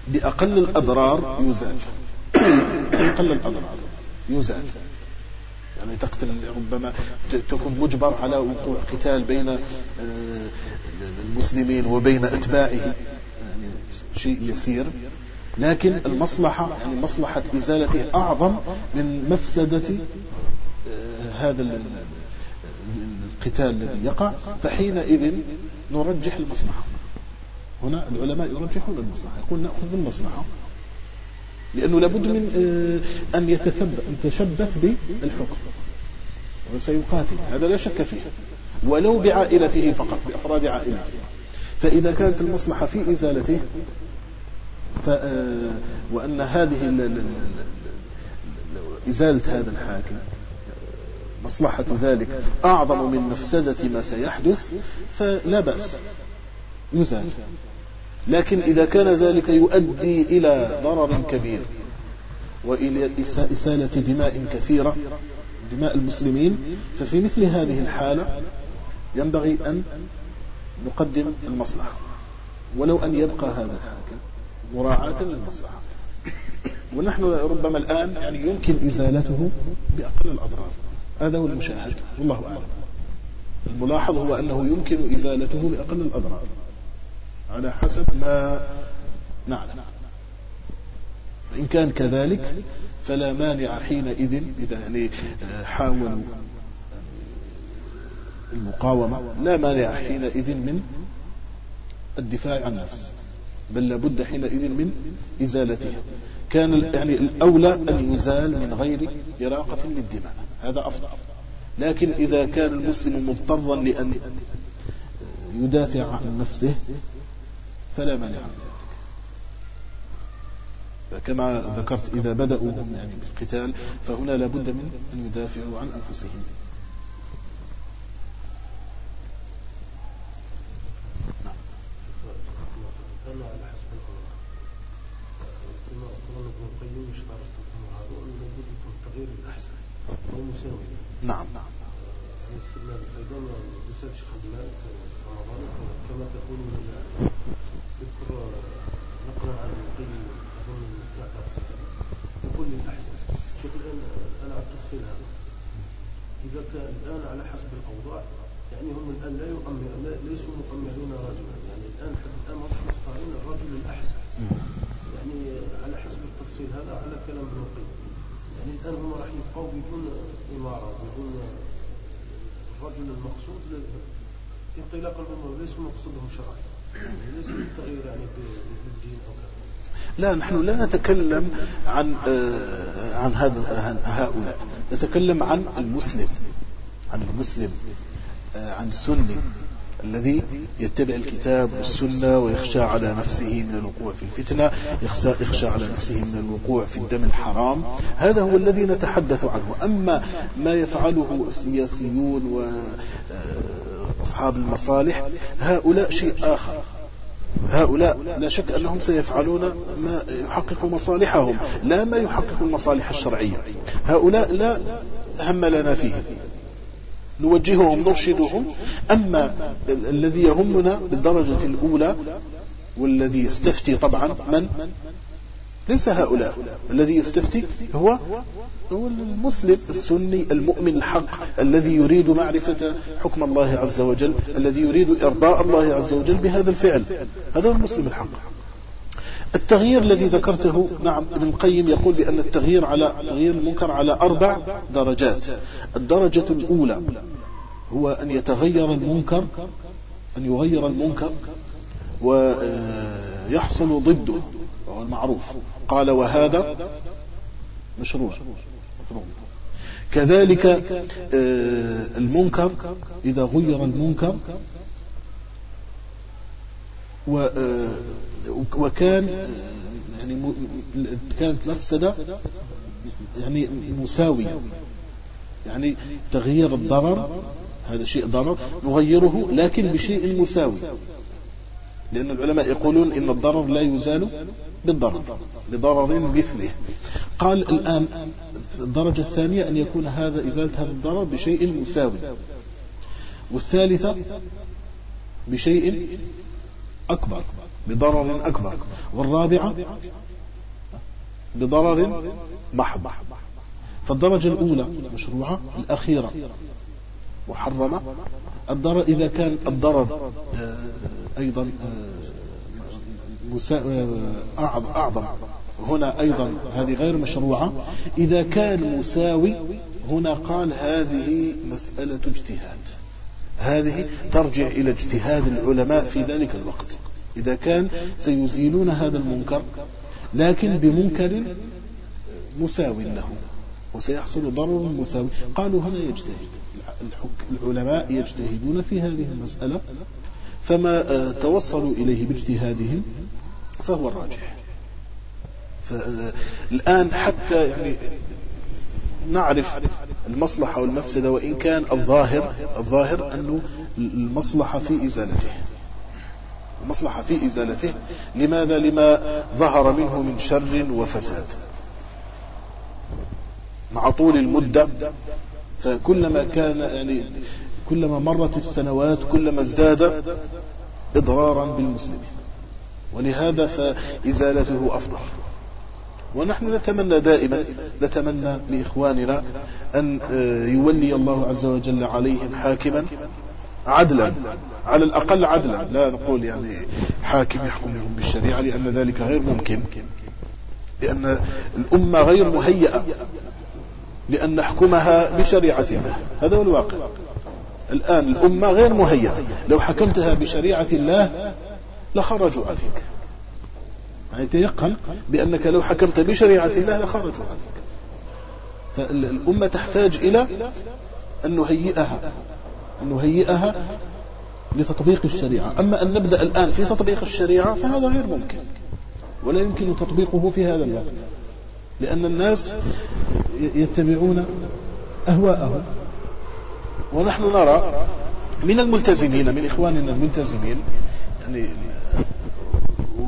بأقل الأضرار يزال. بأقل الأضرار يزال يعني تقتل ربما تكون مجبر على وقوع قتال بين آه، المسلمين وبين أتباعه. يعني شيء يسير. لكن المصلحة يعني مصلحة إزالته أعظم من مفسدة آه، هذا القتال الذي يقع. فحينئذ نرجح المصلحة. هنا العلماء يرجحون المصلحة. يقول نأخذ بالمصلحة لأنه لابد من آه، أن يتشبث بالحكم. وسيقاتل هذا لا شك فيه. ولو بعائلته فقط بأفراد عائلته. فإذا كانت المصلحة في إزالته آه، وأن هذه إزالة هذا الحاكم مصلحة ذلك أعظم من مفسدة ما سيحدث فلا بأس. يزال. لكن إذا كان ذلك يؤدي إلى ضرر كبير وإلى إسالة دماء كثيرة دماء المسلمين ففي مثل هذه الحالة ينبغي أن نقدم المصلحة. ولو أن يبقى هذا الحاكم مراعاة للمصلحة. ونحن ربما الآن يعني يمكن إزالته بأقل الأضرار. هذا هو المشاهد والله أعلم. الملاحظ هو أنه يمكن إزالته بأقل الأضرار. على حسب ما نعلم. إن كان كذلك فلا مانع حينئذ إذا يعني آه، حاولوا المقاومة لا مانع حينئذ من الدفاع عن النفس بل لابد حينئذ من إزالته. كان يعني الأولى أن يزال من غير إراقة للدماء هذا أفضل. لكن إذا كان المسلم مضطرا لأن يدافع عن نفسه فلا مانع. من ذلك كما ذكرت إذا بدأوا يعني بالقتال فهنا لابد من أن يدافعوا عن أنفسهم. نعم. نعم كما تقول يذكر نقرا عن القيم اظن يقول الاحسن شوف الان أنا على التفصيل هذا اذا كان الان على حسب الاوضاع يعني هم الان لا يؤمر ليسوا مؤمرين رجلا يعني الان حتى الان مش مختارين الرجل الاحسن يعني على حسب التفصيل هذا على كلام ابن القيم يعني الان هم راح يبقوا بدون اماره بدون الرجل المقصود ليس مقصودهم شرعا ليس التغيير يعني بالدين أو لا نحن لا نتكلم عن آه، عن هذا عن هؤلاء. نتكلم عن المسلم عن المسلم آه، عن السني. الذي يتبع الكتاب والسنة ويخشى على نفسه من الوقوع في الفتنة يخشى, يخشى على نفسه من الوقوع في الدم الحرام. هذا هو الذي نتحدث عنه. أما ما يفعله السياسيون وأصحاب آه، المصالح هؤلاء شيء آخر. هؤلاء لا شك أنهم سيفعلون ما يحقق مصالحهم لا ما يحقق المصالح الشرعية. هؤلاء لا هم لنا فيهم نوجههم نرشدهم. أما الذي يهمنا بالدرجة الأولى والذي يستفتي طبعا من؟ ليس هؤلاء. الذي يستفتي هو هو المسلم السني المؤمن الحق الذي يريد معرفة حكم الله عز وجل الذي يريد إرضاء الله عز وجل بهذا الفعل. هذا هو المسلم الحق. التغيير الذي ذكرته نعم ابن القيم يقول بأن التغيير على تغيير المنكر على أربع درجات. الدرجة الأولى هو أن يتغير المنكر أن يغير المنكر ويحصل ضده وهو المعروف. قال وهذا مشروع. كذلك آه، المنكر إذا غير المنكر آه، وكان يعني كانت مفسدة يعني مساوية. يعني تغيير الضرر هذا شيء ضرر نغيره لكن بشيء مساوي. لأن العلماء يقولون إن الضرر لا يزال بالضرر بضرر مثله. قال الآن الدرجة الثانية أن يكون هذا إزالة هذا الضرر بشيء مساوي. والثالثة بشيء أكبر. بضرر أكبر. والرابعة بضرر محض. فالدرجة الأولى مشروعة الأخيرة محرمة. الضرر إذا كان الضرر آه، أيضا آه، آه، أعظم. هنا أيضا هذه غير مشروعة. إذا كان مساوي هنا قال هذه مسألة اجتهاد. هذه ترجع إلى اجتهاد العلماء في ذلك الوقت. إذا كان سيزيلون هذا المنكر لكن بمنكر مساو له وسيحصل ضرر مساوي قالوا هنا يجتهد؟ العلماء يجتهدون في هذه المسألة فما آه، توصلوا إليه باجتهادهم فهو الراجح. الآن حتى يعني نعرف المصلحة والمفسدة وإن كان الظاهر الظاهر أنه المصلحة في إزالته. المصلحة في إزالته. لماذا؟ لما ظهر منه من شر وفساد. مع طول المدة فكلما كان يعني كلما مرت السنوات كلما ازداد إضرارا بالمسلمين. ولهذا فإزالته أفضل. ونحن نتمنى دائما نتمنى لإخواننا أن آه، يولي الله عز وجل عليهم حاكما عدلا على الأقل عدلا. لا نقول يعني حاكم يحكم لهم بالشريعة لأن ذلك غير ممكن. لأن الأمة غير مهيئة لأن نحكمها بشريعة الله هذا هو الواقع. الآن الأمة غير مهيئة. لو حكمتها بشريعة الله لخرجوا عليك يعني تيقن بأنك لو حكمت بشريعة الله لخرجوا عليك فالأمة تحتاج إلى أن نهيئها. أن نهيئها لتطبيق الشريعة. أما أن نبدأ الآن في تطبيق الشريعة فهذا غير ممكن ولا يمكن تطبيقه في هذا الوقت لأن الناس يتبعون أهواءهم. ونحن نرى من الملتزمين من إخواننا الملتزمين يعني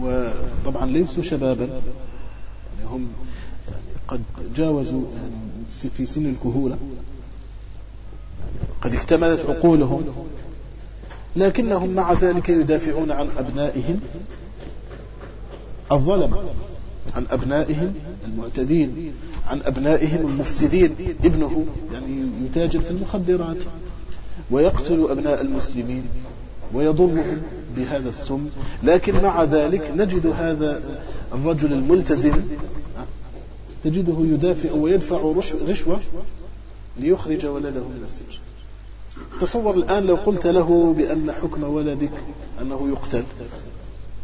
وطبعا ليسوا شبابا يعني هم قد جاوزوا في سن الكهولة. قد اكتملت عقولهم لكنهم مع ذلك يدافعون عن أبنائهم الظلمة عن أبنائهم المعتدين عن أبنائهم المفسدين. ابنه يعني يتاجر في المخدرات ويقتل أبناء المسلمين ويضرهم بهذا السم. لكن مع ذلك نجد هذا الرجل الملتزم تجده يدافع ويدفع رشوة ليخرج ولده من السجن. تصور الآن لو قلت له بأن حكم ولدك أنه يقتل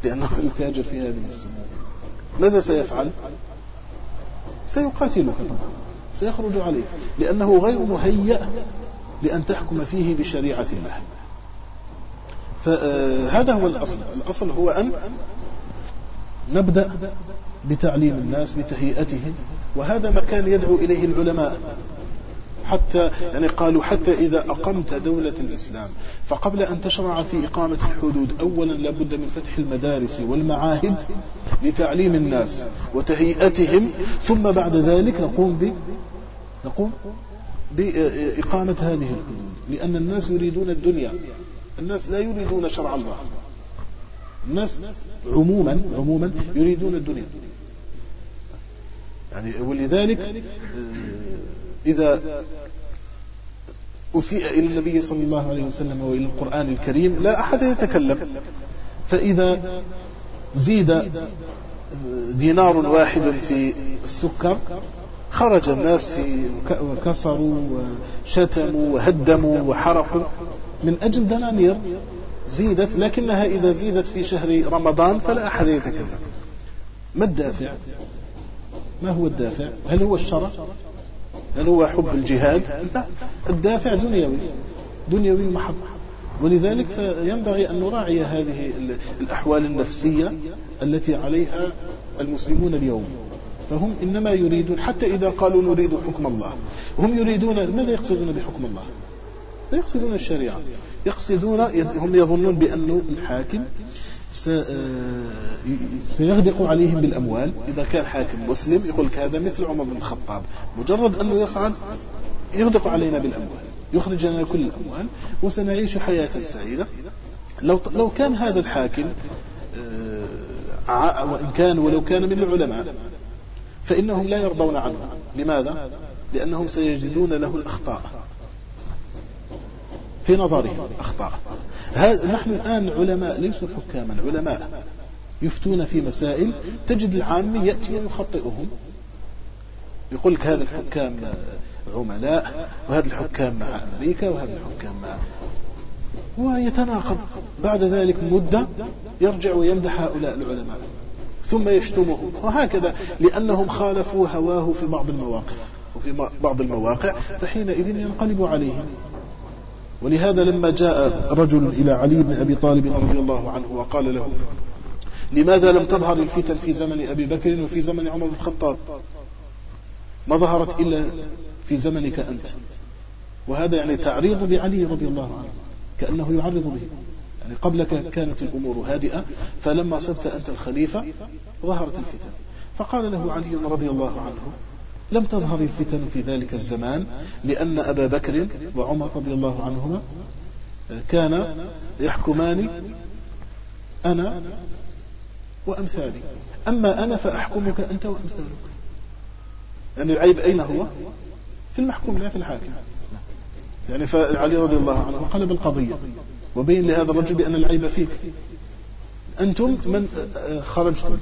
لأنه [laughs] يتاجر في هذه السموم ماذا سيفعل؟ سيقاتلك طبعا سيخرج عليك لأنه غير مهيأ لأن تحكم فيه بشريعة الله. فهذا هو الأصل. الأصل هو أن نبدأ بتعليم الناس بتهيئتهم وهذا ما كان يدعو إليه العلماء. حتى يعني قالوا حتى إذا أقمت دولة الإسلام فقبل أن تشرع في إقامة الحدود أولا لابد من فتح المدارس والمعاهد لتعليم الناس وتهيئتهم ثم بعد ذلك نقوم ب نقوم بإقامة هذه الحدود لأن الناس يريدون الدنيا. الناس لا يريدون شرع الله. الناس عموما عموما يريدون الدنيا. يعني ولذلك إذا أسيء إلى النبي صلى الله عليه وسلم وإلى القرآن الكريم لا أحد يتكلم. فإذا زيد دينار واحد في السكر خرج الناس في وكسروا وشتموا وهدموا وحرقوا. من أجل دنانير زيدت لكنها إذا زيدت في شهر رمضان فلا أحد يتكلم. ما الدافع؟ ما هو الدافع؟ هل هو الشرع؟ هل هو حب الجهاد الدافع دنيوي دنيوي محض. ولذلك فينبغي أن نراعي هذه الأحوال النفسية التي عليها المسلمون اليوم. فهم إنما يريدون حتى إذا قالوا نريد حكم الله هم يريدون ماذا يقصدون بحكم الله؟ لا يقصدون الشريعة. يقصدون هم يظنون بأن الحاكم سيغدق عليهم بالأموال. إذا كان حاكم مسلم يقول لك هذا مثل عمر بن الخطاب. مجرد أنه يصعد يغدق علينا بالأموال يخرج لنا كل الأموال وسنعيش حياة سعيدة. لو لو كان هذا الحاكم آه، وإن كان ولو كان من العلماء فإنهم لا يرضون عنه. لماذا؟ لأنهم سيجدون له الأخطاء في نظرهم أخطاء. نحن الآن علماء ليسوا حكاما علماء يفتون في مسائل تجد العام يأتي ويخطئهم. يقول لك هذا الحكام عملاء وهذا الحكام مع أمريكا وهذا الحكام مع ويتناقض. بعد ذلك مدة يرجع ويمدح هؤلاء العلماء. ثم يشتمهم. وهكذا لأنهم خالفوا هواه في بعض المواقف وفي بعض المواقع فحينئذ ينقلب عليهم. ولهذا لما جاء رجل إلى علي بن أبي طالب رضي الله عنه وقال له لماذا لم تظهر الفتن في زمن أبي بكر وفي زمن عمر بن الخطاب؟ ما ظهرت إلا في زمنك أنت. وهذا يعني تعريض بعلي رضي الله عنه كأنه يعرض به. يعني قبلك كانت الأمور هادئة فلما صرت أنت الخليفة ظهرت الفتن. فقال له علي رضي الله عنه لم تظهر الفتن في ذلك الزمان لأن أبا بكر وعمر رضي الله عنهما كان يحكمان أنا وأمثالي. أما أنا فأحكمك أنت وأمثالك. يعني العيب أين هو؟ في المحكوم لا في الحاكم. يعني فعلي رضي الله عنه قلب القضية وبين لهذا الرجل بأن العيب فيك. أنتم من خرجتم.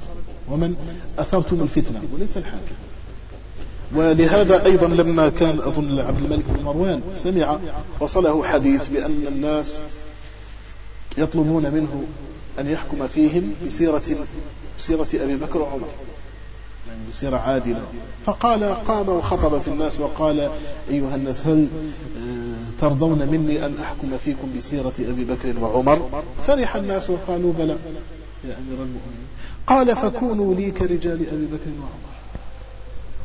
ومن أثرتم الفتنة. وليس الحاكم. ولهذا أيضا لما كان أظن عبد الملك بن مروان سمع وصله حديث بأن الناس يطلبون منه أن يحكم فيهم بسيرة بسيرة أبي بكر وعمر. يعني بسيرة عادلة. فقال قام وخطب في الناس وقال أيها الناس هل آه، ترضون مني أن أحكم فيكم بسيرة أبي بكر وعمر؟ فرح الناس وقالوا بلى يا أمير المؤمنين. قال فكونوا لي كرجال أبي بكر وعمر.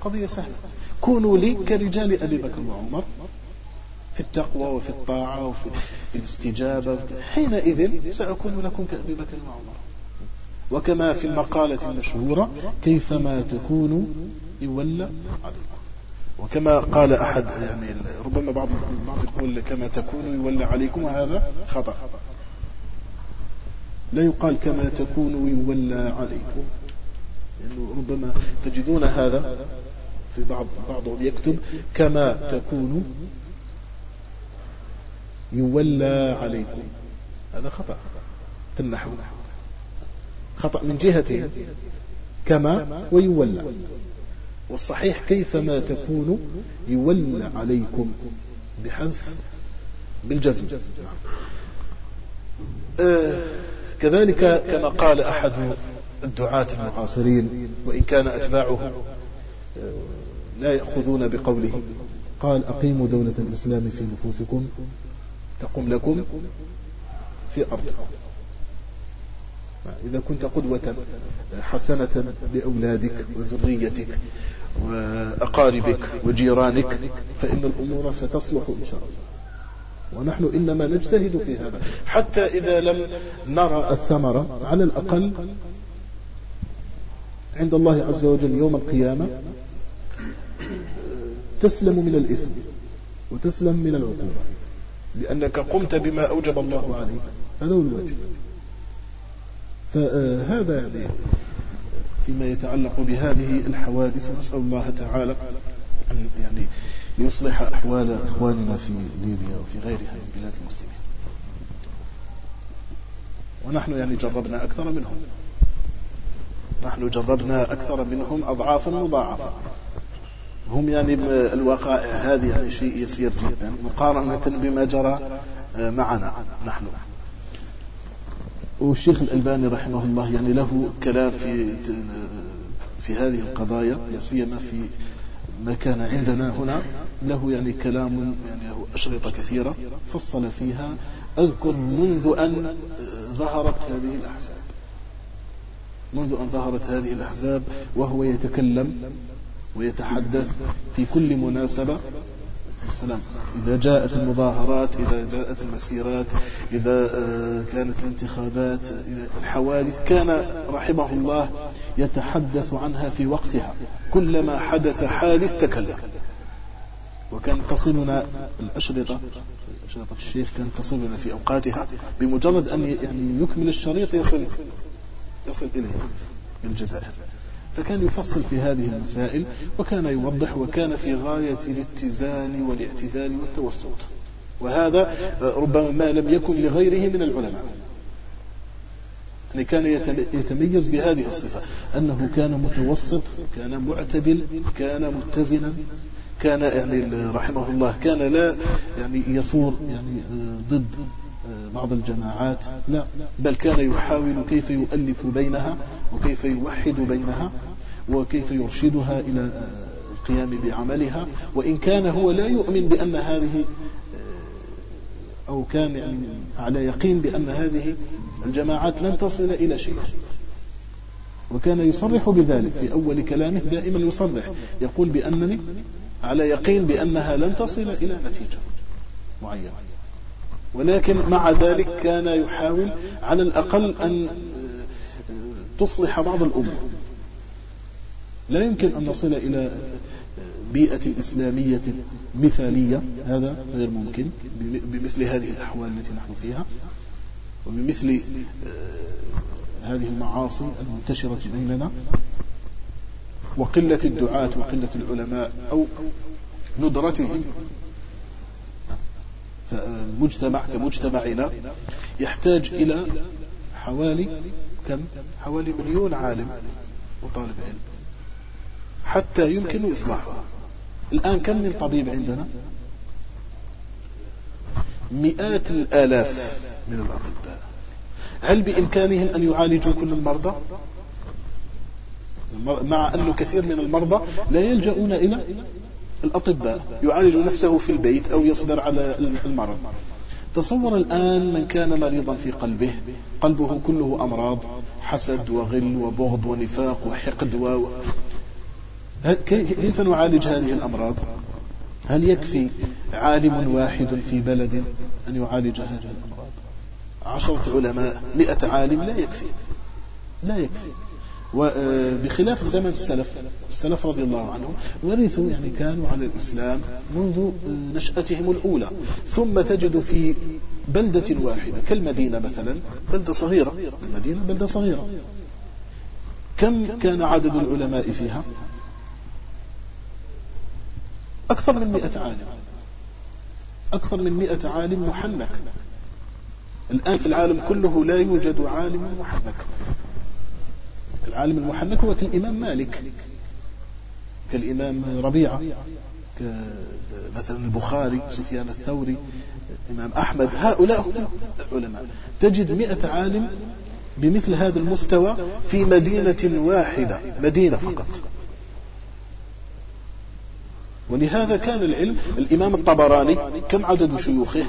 قضية سهلة. كونوا لي كرجال أبي بكر وعمر في التقوى وفي الطاعة وفي الاستجابة. حينئذ سأكون لكم كأبي بكر وعمر. وكما في المقالة المشهورة كيفما تكونوا يولى عليكم وكما قال أحد يعني ربما بعض بعض يقول كما تكونوا يولى عليكم وهذا خطأ. لا يقال كما تكونوا يولى عليكم. لأنه ربما تجدون هذا في بعض بعضهم يكتب كما تكونوا يولى عليكم. هذا خطأ في النحو. خطأ من جهتين. كما ويولى. والصحيح كيفما تكون يولى عليكم بحذف بالجزم. آه كذلك كما قال أحد الدعاة المعاصرين وإن كان أتباعه لا يأخذون بقوله. قال أقيموا دولة الإسلام في نفوسكم تقوم لكم في أرضكم. إذا كنت قدوة حسنة لأولادك وذريتك وأقاربك وجيرانك فإن الأمور ستصلح إن شاء الله. ونحن إنما نجتهد في هذا. حتى إذا لم نرى الثمرة على الأقل عند الله عز وجل يوم القيامة تسلم من الإثم وتسلم من العقوبة لأنك قمت بما أوجب الله عليك. هذا هو الواجب. فهذا يعني فيما يتعلق بهذه الحوادث نسأل الله تعالى أن يعني يصلح أحوال إخواننا في ليبيا وفي غيرها من بلاد المسلمين. ونحن يعني جربنا أكثر منهم. نحن جربنا أكثر منهم أضعافا مضاعفة هم يعني الوقائع هذه يعني شيء يسير جدا مقارنة بما جرى معنا نحن. والشيخ الألباني رحمه الله يعني له كلام في في هذه القضايا لا سيما في ما كان عندنا هنا. له يعني كلام يعني له أشرطة كثيرة فصل فيها أذكر منذ أن ظهرت هذه الأحزاب. منذ أن ظهرت هذه الأحزاب وهو يتكلم ويتحدث في كل مناسبة. السلام. إذا جاءت المظاهرات إذا جاءت المسيرات إذا آه، كانت الانتخابات الحوادث كان رحمه الله يتحدث عنها في وقتها. كلما حدث حادث تكلم. وكان تصلنا الأشرطة أشرطة الشيخ كانت تصلنا في أوقاتها بمجرد أن يعني يكمل الشريط يصل يصل إليه الجزائر. فكان يفصل في هذه المسائل وكان يوضح وكان في غاية الاتزان والاعتدال والتوسط. وهذا ربما ما لم يكن لغيره من العلماء. يعني كان يتميز بهذه الصفة أنه كان متوسط كان معتدل كان متزنا كان يعني رحمه الله كان لا يعني يثور يعني ضد بعض الجماعات لا بل كان يحاول كيف يؤلف بينها وكيف يوحد بينها وكيف يرشدها إلى القيام بعملها وإن كان هو لا يؤمن بأن هذه أو كان يعني على يقين بأن هذه الجماعات لن تصل إلى شيء. وكان يصرح بذلك في أول كلامه دائما يصرح يقول بأنني على يقين بأنها لن تصل إلى نتيجة معينة. ولكن مع ذلك كان يحاول على الأقل أن تصلح بعض الأمور. لا يمكن أن نصل إلى بيئة إسلامية مثالية. هذا غير ممكن بمثل هذه الأحوال التي نحن فيها وبمثل آه، هذه المعاصي المنتشرة بيننا وقلة الدعاة وقلة العلماء أو ندرتهم. فالمجتمع كمجتمعنا يحتاج إلى حوالي كم؟ حوالي مليون عالم وطالب علم. حتى يمكن إصلاحها الآن كم من طبيب عندنا؟ مئات الآلاف من الأطباء. هل بإمكانهم أن يعالجوا كل المرضى؟ مع أن كثير من المرضى لا يلجؤون إلى الأطباء. يعالج نفسه في البيت أو يصبر على المرض. تصور الآن من كان مريضا في قلبه. قلبه كله أمراض حسد وغل وبغض ونفاق وحقد و... كيف نعالج هذه الأمراض؟ هل يكفي عالم واحد في بلد أن يعالج هذه الأمراض؟ عشرة علماء مئة عالم لا يكفي. لا يكفي. وبخلاف زمن السلف السلف رضي الله عنهم ورثوا يعني كانوا على الإسلام منذ نشأتهم الأولى. ثم تجد في بلدة واحدة كالمدينة مثلا بلدة صغيرة. المدينة بلدة صغيرة. كم كان عدد العلماء فيها؟ أكثر من مئة عالم. أكثر من مئة عالم محنك. الآن في العالم كله لا يوجد عالم محنك. العالم المحنك هو كالإمام مالك كالإمام ربيعة مثلا البخاري سفيان الثوري الإمام أحمد هؤلاء العلماء. تجد مئة عالم بمثل هذا المستوى في مدينة واحدة مدينة فقط. ولهذا كان العلم الإمام الطبراني كم عدد شيوخه؟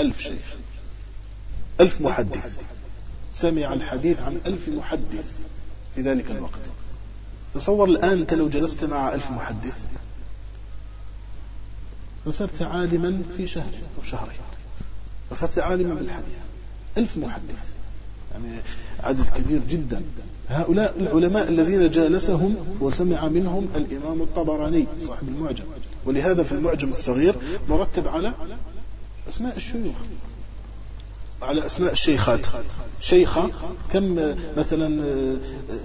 ألف شيخ. ألف محدث. سمع الحديث عن ألف محدث في ذلك الوقت. تصور الآن أنت لو جلست مع ألف محدث وصرت عالما في شهر أو شهرين. وصرت عالما بالحديث. ألف محدث. يعني عدد كبير جدا. هؤلاء العلماء الذين جالسهم وسمع منهم الإمام الطبراني صاحب المعجم. ولهذا في المعجم الصغير مرتب على أسماء الشيوخ على أسماء الشيخات. شيخة كم؟ مثلا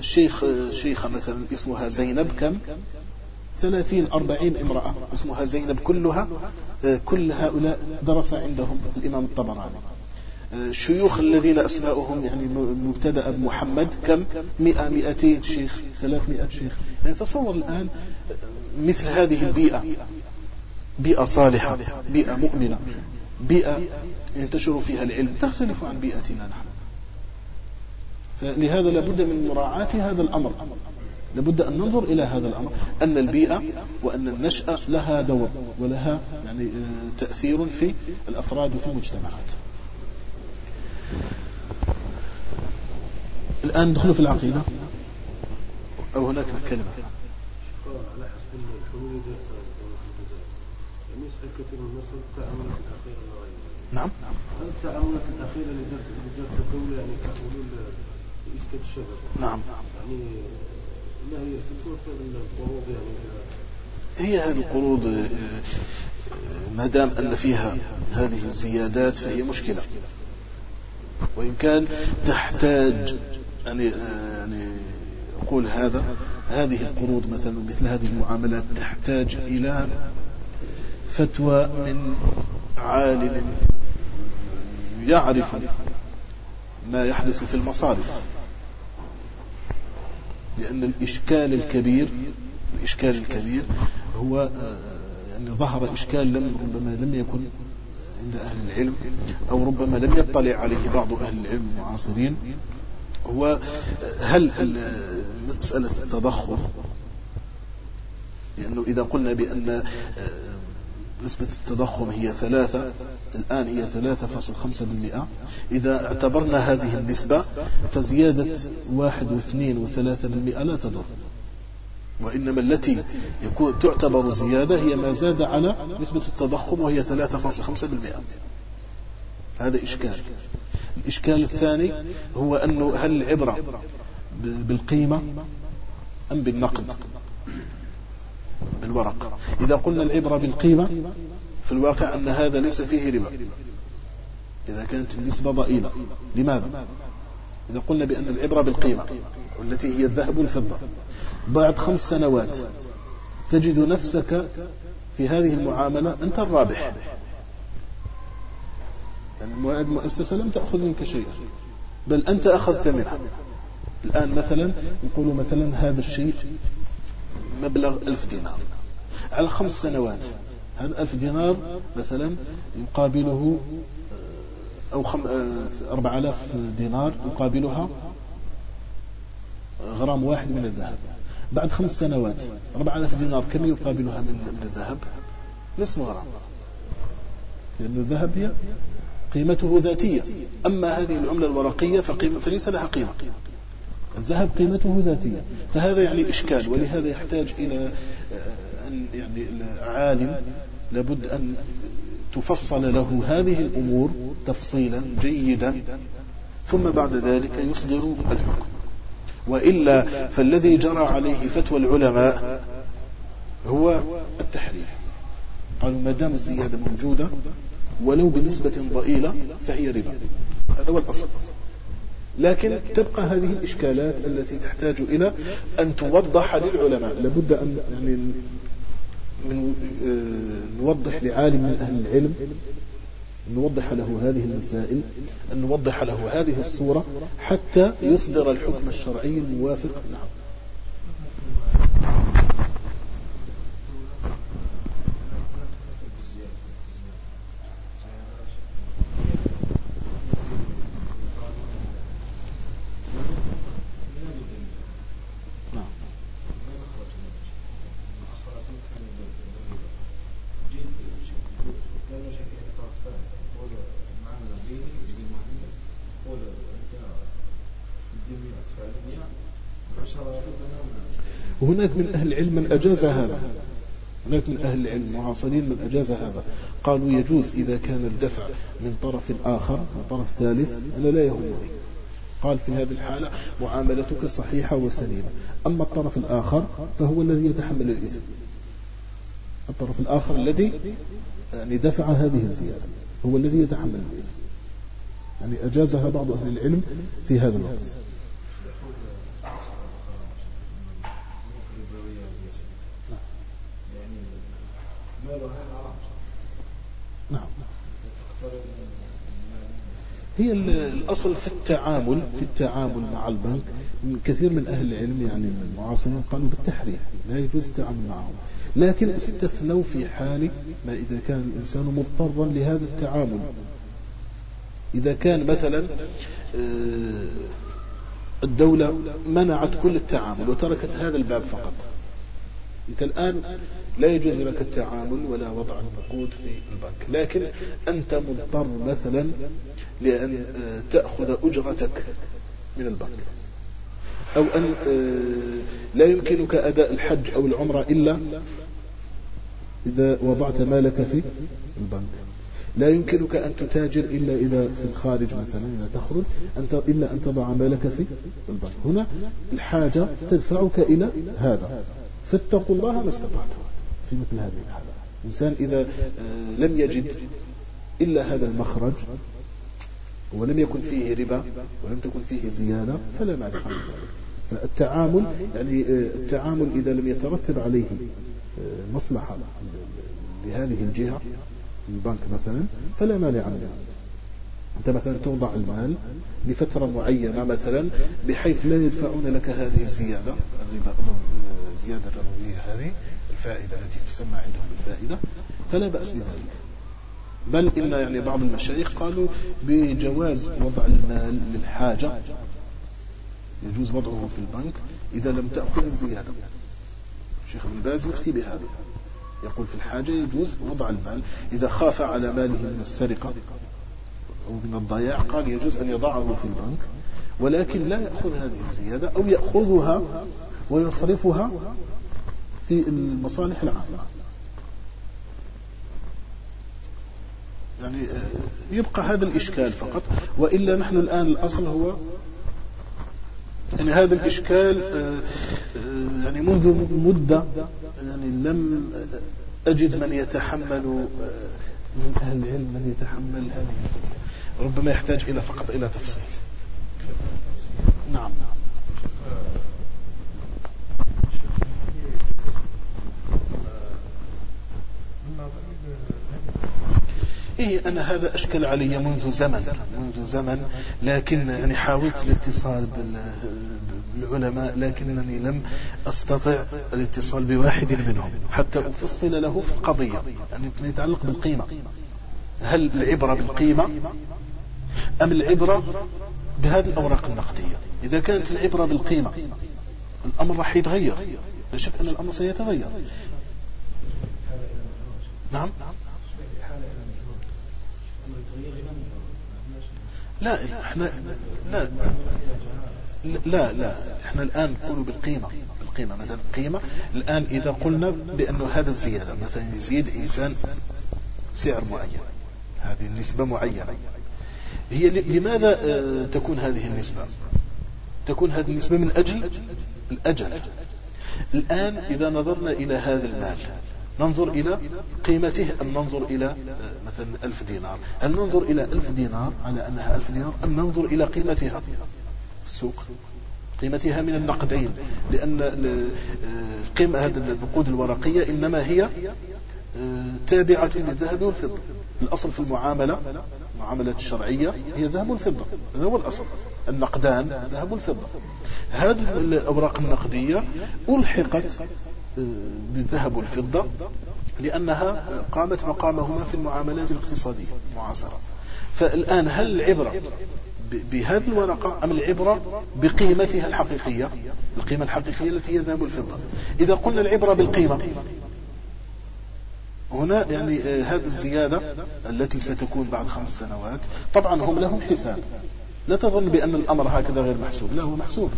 شيخ شيخة مثلا اسمها زينب كم؟ ثلاثين أربعين امرأة اسمها زينب كلها كل هؤلاء درس عندهم الإمام الطبراني. الشيوخ الذين أسماؤهم يعني مبتدأ بمحمد كم؟ مئة مئتين شيخ ثلاثمائة شيخ. يعني تصور الآن مثل هذه البيئة بيئة صالحة بيئة مؤمنة بيئة ينتشر فيها العلم تختلف عن بيئتنا نحن. فلهذا لابد من مراعاة هذا الأمر. لابد أن ننظر إلى هذا الأمر. أن البيئة وأن النشأة لها دور ولها يعني آه، تأثير في الأفراد وفي المجتمعات. الآن ندخل في العقيدة. أو هناك كلمة. نعم. هل التأملات الأخيرة جرت الدولة يعني كحلول لإسكات الشباب نعم. يعني ما هي في القروض يعني هي هذه القروض آه، ما دام أن فيها هذه الزيادات فهي مشكلة. وإن كان تحتاج يعني يعني أقول هذا هذه القروض مثلا مثل هذه المعاملات تحتاج إلى فتوى من عالم يعرف ما يحدث في المصارف. لأن الإشكال الكبير الإشكال الكبير هو يعني ظهر إشكال لم ربما لم يكن عند أهل العلم أو ربما لم يطلع عليه بعض أهل العلم المعاصرين. هو هل مسألة التضخم؟ لأنه إذا قلنا بأن آه، نسبة التضخم هي ثلاثة الآن هي ثلاثة فاصل خمسة بالمئة. إذا اعتبرنا هذه النسبة فزيادة واحد واثنين وثلاثة بالمئة لا تضر. وإنما التي يكون تعتبر زيادة هي ما زاد على نسبة التضخم وهي 3.5% هذا إشكال. الإشكال الثاني هو أنه هل العبرة بالقيمة أم بالنقد؟ بالورق. إذا قلنا العبرة بالقيمة في الواقع أن هذا ليس فيه ربا. إذا كانت النسبة ضئيلة. لماذا؟ إذا قلنا بأن العبرة بالقيمة والتي هي الذهب والفضة بعد خمس سنوات تجد نفسك في هذه المعاملة أنت الرابح. يعني لم تأخذ منك شيئا بل أنت أخذت منها. الآن مثلا نقول مثلا هذا الشيء مبلغ ألف دينار. على خمس سنوات هذا ألف دينار مثلا يقابله أو خم... أربع آلاف دينار يقابلها غرام واحد من الذهب. بعد خمس سنوات أربع آلاف دينار كم يقابلها من الذهب؟ نصف غرام. لأن الذهب هي قيمته ذاتية. أما هذه العملة الورقية فليس لها قيمة. الذهب قيمته ذاتية. فهذا يعني إشكال ولهذا يحتاج إلى آه، أن يعني عالم لابد أن تفصل له هذه الأمور تفصيلا جيدا. ثم بعد ذلك يصدر الحكم. وإلا فالذي جرى عليه فتوى العلماء هو التحريم قالوا ما دام الزيادة موجودة ولو بنسبة ضئيلة فهي ربا. هذا هو الأصل. لكن تبقى هذه الإشكالات التي تحتاج إلى أن توضح للعلماء. لابد أن يعني من آه، نوضح لعالم من أهل العلم نوضح له هذه المسائل أن نوضح له هذه الصورة حتى يصدر الحكم الشرعي الموافق. نعم. وهناك من أهل العلم من أجاز هذا. هناك من أهل العلم معاصرين من أجاز هذا. قالوا يجوز إذا كان الدفع من طرف آخر من طرف ثالث أنا لا يهمني قال في هذه الحالة معاملتك صحيحة وسليمة. أما الطرف الآخر فهو الذي يتحمل الإثم. الطرف الآخر الذي يعني دفع هذه الزيادة هو الذي يتحمل الإثم. يعني أجازها بعض أهل العلم في هذا الوقت. نعم. هي الأصل في التعامل في التعامل مع البنك. كثير من أهل العلم يعني المعاصرين قالوا بالتحريم لا يجوز التعامل معهم. لكن استثنوا في حال ما إذا كان الإنسان مضطرا لهذا التعامل. إذا كان مثلا آه، الدولة منعت كل التعامل وتركت هذا الباب فقط. أنت الآن لا يجوز لك التعامل ولا وضع النقود في البنك. لكن أنت مضطر مثلا لأن آه، تأخذ أجرتك من البنك. أو أن آه، لا يمكنك أداء الحج أو العمرة إلا إذا وضعت مالك في البنك. لا يمكنك أن تتاجر إلا إذا في الخارج مثلا إذا تخرج أنت إلا أن تضع مالك في البنك. هنا الحاجة تدفعك إلى هذا. فاتقوا الله ما استطعتم. في مثل هذه الحالة. الإنسان إذا آه، لم يجد إلا هذا المخرج ولم يكن فيه ربا ولم تكن فيه زيادة فلا مانع من ذلك. فالتعامل يعني آه، التعامل إذا لم يترتب عليه آه، مصلحة لهذه الجهة البنك مثلا فلا مانع من ذلك. أنت مثلا توضع المال لفترة معينة مثلا بحيث لا يدفعون لك هذه الزيادة الربا الزيادة الربوية هذه الفائدة التي تسمى عندهم الفائدة فلا بأس بذلك. بل إن يعني بعض المشايخ قالوا بجواز وضع المال للحاجة يجوز وضعه في البنك إذا لم تأخذ الزيادة. الشيخ ابن باز يفتي بهذا. يقول في الحاجة يجوز وضع المال. إذا خاف على ماله من السرقة أو من الضياع قال يجوز أن يضعه في البنك ولكن لا يأخذ هذه الزيادة أو يأخذها ويصرفها في المصالح العامة. يعني آه، يبقى هذا الإشكال فقط. وإلا نحن الآن الأصل هو يعني هذا الإشكال آه، آه، يعني منذ مدة يعني لم أجد من يتحمل من أهل العلم من يتحمل هذه ربما يحتاج إلى فقط إلى تفصيل. نعم. إيه أنا هذا أشكل علي منذ زمن منذ زمن لكن يعني حاولت الاتصال بالعلماء لكنني لم أستطع الاتصال بواحد منهم حتى أفصل له في القضية يعني يتعلق بالقيمة. هل العبرة بالقيمة؟ أم العبرة بهذه الأوراق النقدية؟ إذا كانت العبرة بالقيمة الأمر راح يتغير لا شك أن الأمر سيتغير. نعم؟ لا إحنا لا لا لا إحنا الآن نقول بالقيمة بالقيمة. مثلا القيمة الآن إذا قلنا بأنه هذا الزيادة مثلا يزيد إنسان سعر معين هذه النسبة معينة. هي لماذا آه، تكون هذه النسبة؟ تكون هذه النسبة من أجل الأجل. الآن إذا نظرنا إلى هذا المال ننظر إلى قيمته. أم ننظر إلى آه، مثلا ألف دينار. هل ننظر إلى ألف دينار على أنها ألف دينار؟ أم ننظر إلى قيمتها؟ السوق. قيمتها من النقدين. لأن القيمة هذه النقود الورقية إنما هي آه، تابعة للذهب والفضة. الأصل في المعاملة المعاملة الشرعية هي ذهب والفضة. هذا هو الأصل. النقدان ذهب والفضة. هذه الأوراق النقدية ألحقت آه، بالذهب والفضة لأنها قامت مقامهما في المعاملات الاقتصادية المعاصرة فالآن هل العبرة بهذه الورقة أم العبرة بقيمتها الحقيقية؟ القيمة الحقيقية التي هي ذهب الفضة إذا قلنا العبرة بالقيمة هنا يعني آه، هذه الزيادة التي ستكون بعد خمس سنوات طبعا هم لهم حساب. لا تظن بأن الأمر هكذا غير محسوب. لا هو محسوب.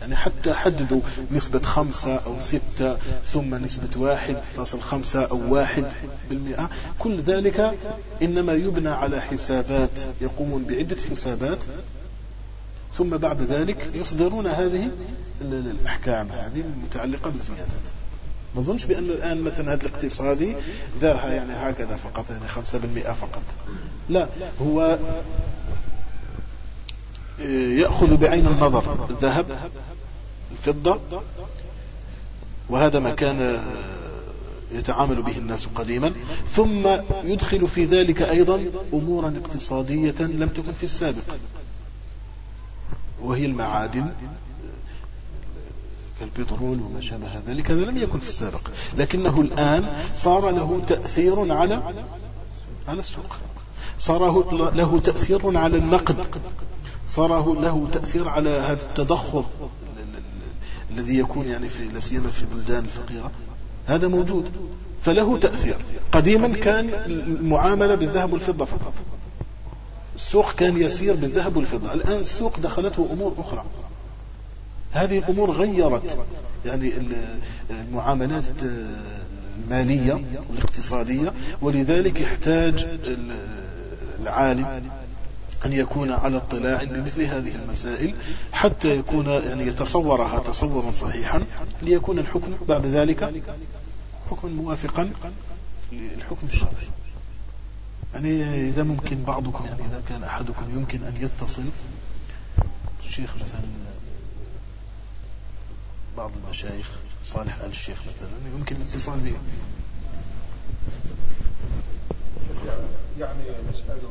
يعني حتى حددوا نسبة خمسة أو ستة ثم نسبة واحد فاصل خمسة أو واحد بالمئة. كل ذلك إنما يبنى على حسابات يقومون بعدة حسابات. ثم بعد ذلك يصدرون هذه الأحكام هذه المتعلقة بالزيادات. ما نظنش بأن الآن مثلا هذا الاقتصادي دارها يعني هكذا فقط يعني خمسة بالمئة فقط. لا هو يأخذ بعين النظر الذهب الفضة وهذا ما كان يتعامل به الناس قديما. ثم يدخل في ذلك أيضا أمورا اقتصادية لم تكن في السابق وهي المعادن كالبترول وما شابه ذلك هذا لم يكن في السابق. لكنه الآن صار له تأثير على على السوق صار له تأثير على النقد. صار له تأثير على هذا التضخم الذي يكون يعني في لا سيما في البلدان الفقيرة هذا موجود. فله تأثير. قديما كان المعاملة بالذهب والفضة فقط. السوق كان يسير بالذهب والفضة. الآن السوق دخلته أمور أخرى. هذه الأمور غيرت يعني المعاملات المالية والاقتصادية ولذلك يحتاج العالم أن يكون على اطلاع بمثل هذه المسائل حتى يكون يعني يتصورها تصورا صحيحا ليكون الحكم بعد ذلك حكما موافقا للحكم الشرعي. يعني إذا ممكن بعضكم يعني إذا كان أحدكم يمكن أن يتصل الشيخ مثلا بعض المشايخ صالح آل الشيخ مثلا يمكن الاتصال به يعني نسأله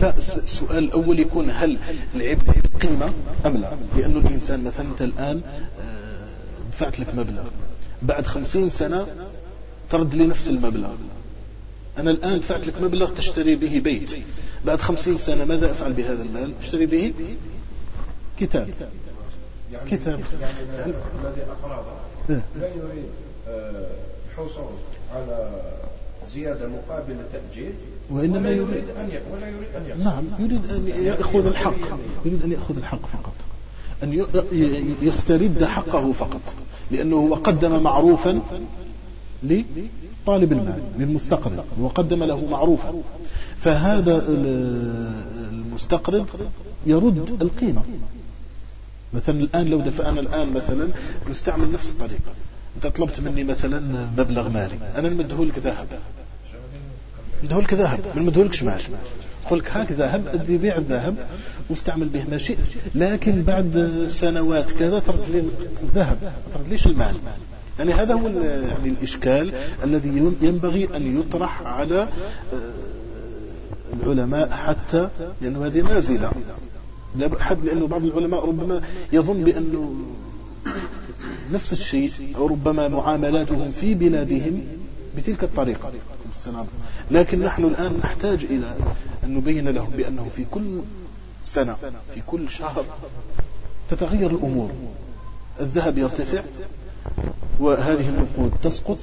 لا السؤال الأول يكون هل العبء قيمة أم لا؟ لأنه الإنسان مثلا أنت الآن آه، دفعت لك مبلغ. بعد خمسين سنة ترد لي نفس المبلغ. أنا الآن دفعت لك مبلغ تشتري به بيت. بعد خمسين سنة ماذا أفعل بهذا المال؟ أشتري به كتاب. يعني كتاب. يعني الذي أقرض إيه. لا يريد آه، الحصول على زيادة مقابل التأجيل وإنما يريد. أن ولا يريد أن يخسر. نعم يريد أن يأخذ الحق. يريد أن يأخذ الحق فقط. أن يسترد حقه فقط. لأنه هو قدم معروفا لطالب المال للمستقرض. وقدم له معروفا. فهذا المستقرض يرد القيمة. مثلا الآن لو دفعنا الآن مثلا نستعمل نفس الطريقة. أنت طلبت مني مثلا مبلغ مالي. أنا لك ذهب مدهولك ذهب من مدهولكش مال يقول لك هاك ذهب ادي بيع الذهب واستعمل به ما شئت. لكن بعد سنوات كذا ترد لي الذهب ما ترد ليش المال؟ يعني هذا هو يعني الإشكال الذي ينبغي أن يطرح على آه، العلماء حتى لأنه هذه نازلة حد لأنه بعض العلماء ربما يظن بأنه نفس الشيء أو ربما معاملاتهم في بلادهم بتلك الطريقة. لكن نحن الآن نحتاج إلى أن نبين لهم بأنه في كل سنة في كل شهر تتغير الأمور. الذهب يرتفع وهذه النقود تسقط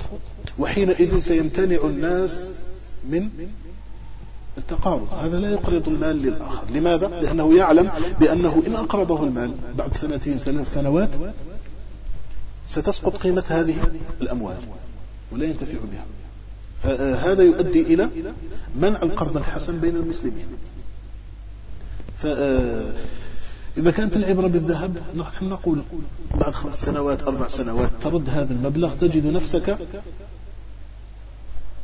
وحينئذ سيمتنع الناس من التقارض هذا لا يقرض المال للآخر. لماذا؟ لأنه يعلم بأنه إن أقرضه المال بعد سنتين ثلاث سنوات ستسقط قيمة هذه الأموال ولا ينتفع بها. فهذا يؤدي إلى منع القرض الحسن بين المسلمين. فإذا كانت العبرة بالذهب نحن نقول بعد خمس سنوات أربع سنوات ترد هذا المبلغ تجد نفسك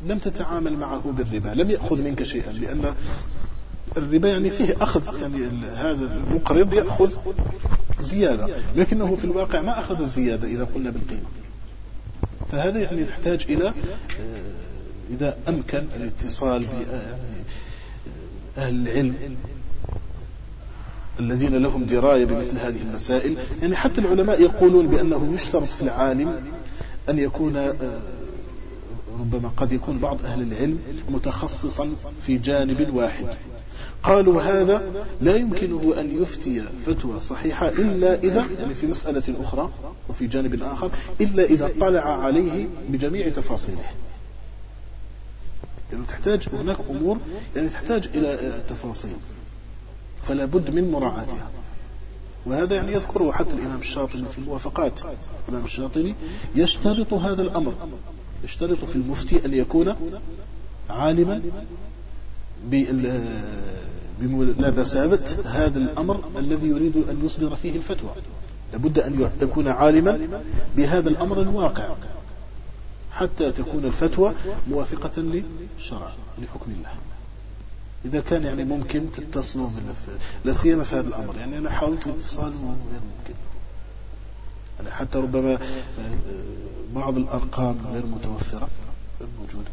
لم تتعامل معه بالربا لم يأخذ منك شيئا لأن الربا يعني فيه أخذ يعني هذا المقرض يأخذ زيادة لكنه في الواقع ما أخذ الزيادة إذا قلنا بالقيمة. فهذا يعني يحتاج إلى آه، إذا أمكن الاتصال بأهل العلم الذين لهم دراية بمثل هذه المسائل. يعني حتى العلماء يقولون بأنه يشترط في العالم أن يكون آه، ربما قد يكون بعض أهل العلم متخصصا في جانب واحد. قالوا هذا لا يمكنه أن يفتي فتوى صحيحة إلا إذا يعني في مسألة أخرى وفي جانب آخر إلا إذا طلع عليه بجميع تفاصيله. يعني تحتاج هناك أمور يعني تحتاج إلى تفاصيل فلا بد من مراعاتها. وهذا يعني يذكره حتى الإمام الشاطبي في الموافقات. الإمام الشاطبي يشترط هذا الأمر. يشترط في المفتي أن يكون عالما بملابسات هذا الأمر الذي يريد أن يصدر فيه الفتوى. لابد أن يكون عالما بهذا الأمر الواقع. حتى تكون الفتوى موافقة للشرع لحكم الله. إذا كان يعني ممكن تتصلوا لا سيما في هذا الأمر. يعني أنا حاولت الاتصال غير ممكن. يعني حتى ربما آه، بعض الأرقام غير متوفرة غير موجودة.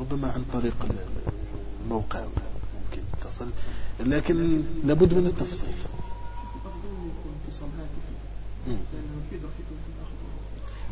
ربما عن طريق الموقع ممكن تصل. لكن لابد من التفصيل.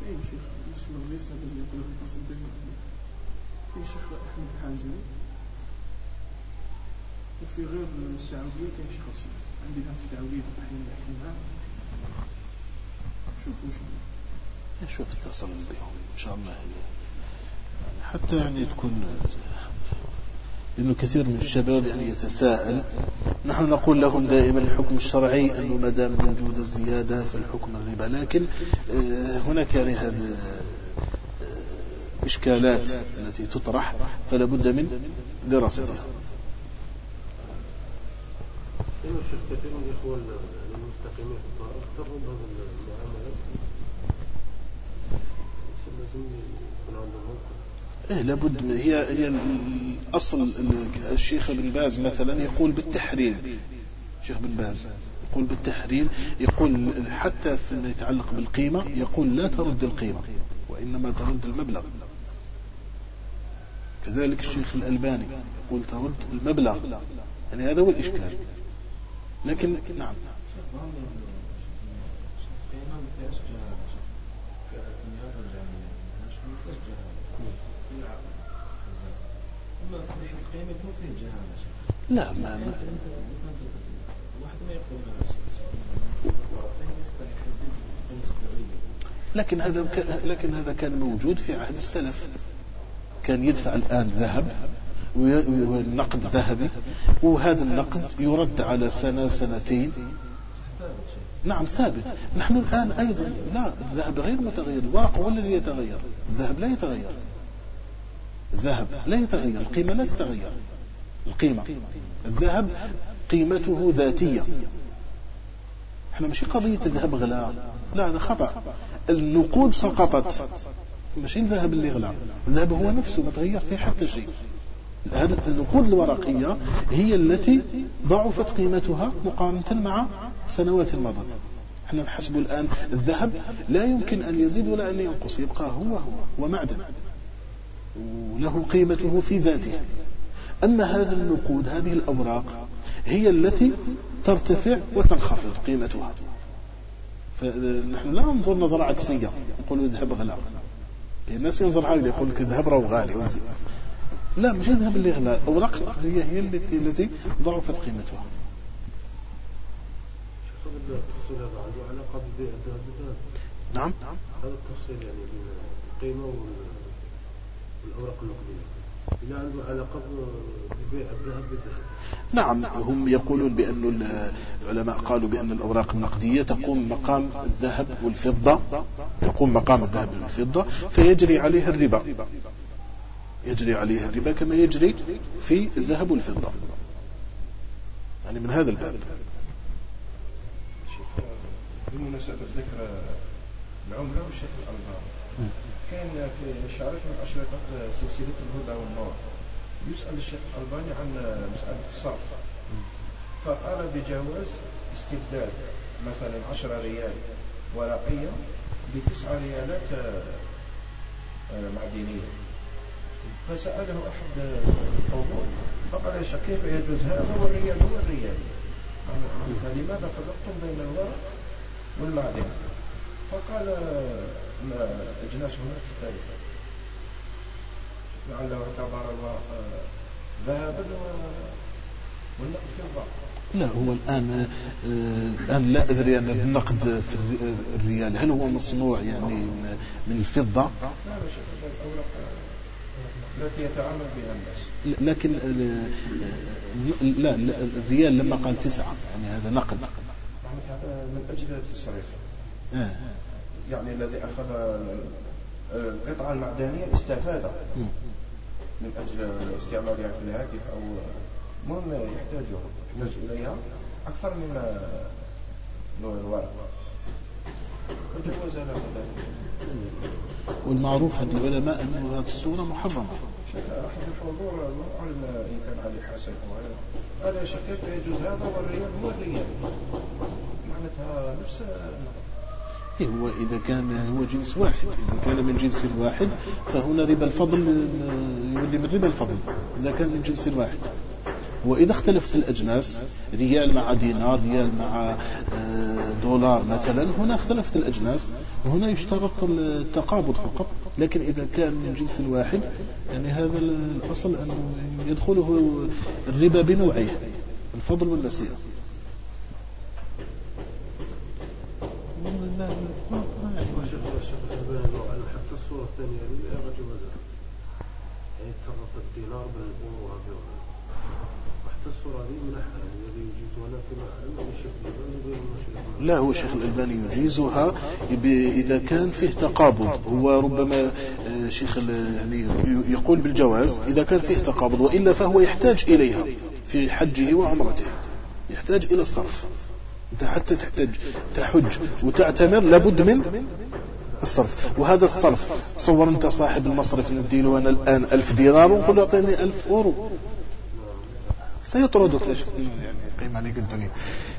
كاين شيخ المغليس هذا اللي يقول يتصل به كاين الشيخ أحمد الحازمي وفي غير السعودية كاين شيخ رصيد عندي ناس تعودين أحيانا نحكي معاه شوفوا شوفوا شوف اتصل بهم إن شاء الله يعني حتى يعني تكون لأنه كثير من الشباب يعني يتساءل نحن نقول لهم دائما الحكم الشرعي أنه ما دام موجود الزيادة في الحكم الربا. لكن آه، هناك يعني هذه آه، إشكالات التي تطرح فلا بد من دراستها. الشيخ كثير من الإخوان المستقيمين في الطريق اضطروا بهذا المعاملات لازم يكون عندهم إيه لابد هي هي الأصل الشيخ ابن باز مثلا يقول بالتحريم الشيخ بن باز يقول بالتحريم يقول حتى فيما يتعلق بالقيمة يقول لا ترد القيمة وإنما ترد المبلغ. كذلك الشيخ الألباني يقول ترد المبلغ. يعني هذا هو الإشكال. لكن نعم. لا ما ما لكن هذا لكن هذا كان موجود في عهد السلف. كان يدفع الآن ذهب والنقد ذهبي وهذا النقد يرد على سنة سنتين. نعم ثابت. نحن الآن أيضا لا الذهب غير متغير الواقع هو الذي يتغير. الذهب لا يتغير. الذهب لا يتغير القيمة لا تتغير. القيمة. الذهب قيمته ذاتية. إحنا ماشي قضية الذهب غلاء لا هذا خطأ. النقود سقطت. ماشي الذهب اللي غلا. الذهب هو نفسه ما تغير فيه حتى شيء. هذه النقود الورقية هي التي ضعفت قيمتها مقارنة مع سنوات مضت. إحنا نحسب الآن الذهب لا يمكن أن يزيد ولا أن ينقص يبقى هو هو ومعدن وله قيمته في ذاته. أما هذه النقود هذه الأوراق هي التي ترتفع وتنخفض قيمتها. فنحن لا ننظر نظرة عكسية نقول الذهب غلا. الناس ينظر هكذا يقول لك الذهب راه غالي. لا مش الذهب اللي غلا. الأوراق النقدية هي التي التي ضعفت قيمتها. هذا نعم. هذا التفصيل يعني بين القيمة والأوراق النقدية. عنده علاقة ببيع الذهب بالذهب. نعم هم يقولون بأن العلماء قالوا بأن الأوراق النقدية تقوم مقام الذهب والفضة تقوم مقام الذهب والفضة فيجري عليها الربا. يجري عليها الربا كما يجري في الذهب والفضة. يعني من هذا الباب. بمناسبة ذكر العملة والشيخ الأنهار كان في شارك من أشرطة سلسلة الهدى والنور. يسأل الشيخ الألباني عن مسألة الصرف. فقال بجواز استبدال مثلا 10 ريال ورقية بتسعة ريالات آه، معدنية. فسأله أحد القوم فقال يا شيخ كيف يجوز هذا والريال؟ هو الريال. فلماذا فرقتم بين الورق والمعدن؟ فقال الأجناس هنا تختلف. لعله اعتبر الورق ذهبا والنقد فضة لا هو الآن الآن لا أدري أن يعني النقد في الريال هل هو مصنوع يعني من الفضة؟ لا الأوراق التي يتعامل بها الناس. لكن لا الريال لما قال تسعة يعني هذا نقد. من أجل التصريف آه. يعني الذي أخذ القطعة المعدنية استفاد من أجل استعمالها في الهاتف أو مهم يحتاج يحتاج إليها أكثر من الورق. وجوز له ذلك. والمعروف عند العلماء أن هذه الصورة محرمة. أحد الحضور أعلم إن كان علي حسن أو هذا شكيت يجوز هذا والريال هو الريال معناتها نفس إيه، هو إذا كان هو جنس واحد. إذا كان من جنس واحد فهنا ربا الفضل يولي من ربا الفضل. إذا كان من جنس واحد. وإذا اختلفت الأجناس ريال مع دينار ريال مع آه، دولار مثلا هنا اختلفت الأجناس. وهنا يشترط التقابض فقط. لكن إذا كان من جنس واحد يعني هذا الأصل أن يدخله الربا بنوعيه. الفضل والنسيئة لا هو الشيخ الألباني يجيزها إذا كان فيه تقابض. هو ربما آه، شيخ يعني يقول بالجواز إذا كان فيه تقابض وإلا فهو يحتاج إليها في حجه وعمرته يحتاج إلى الصرف. أنت حتى تحتاج تحج وتعتمر لابد من الصرف. وهذا الصرف تصور أنت صاحب المصرف له أنا الآن ألف دينار ونقول أعطيني ألف أورو. سيطردك لا شك يعني قيم عليك الدنيا.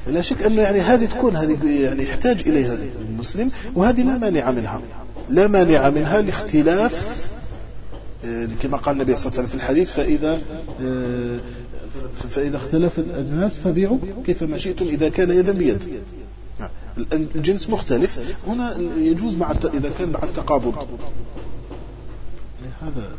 لا شك أنه يعني هذه تكون هذه يعني يحتاج إليها المسلم وهذه لا مانع منها. لا مانع منها لاختلاف آه، كما قال النبي صلى الله عليه وسلم في الحديث فإذا آه، فإذا اختلف الناس فبيعوا كيفما شئتم إذا كان يدا بيد. الجنس مختلف هنا يجوز مع إذا كان مع التقابض هذا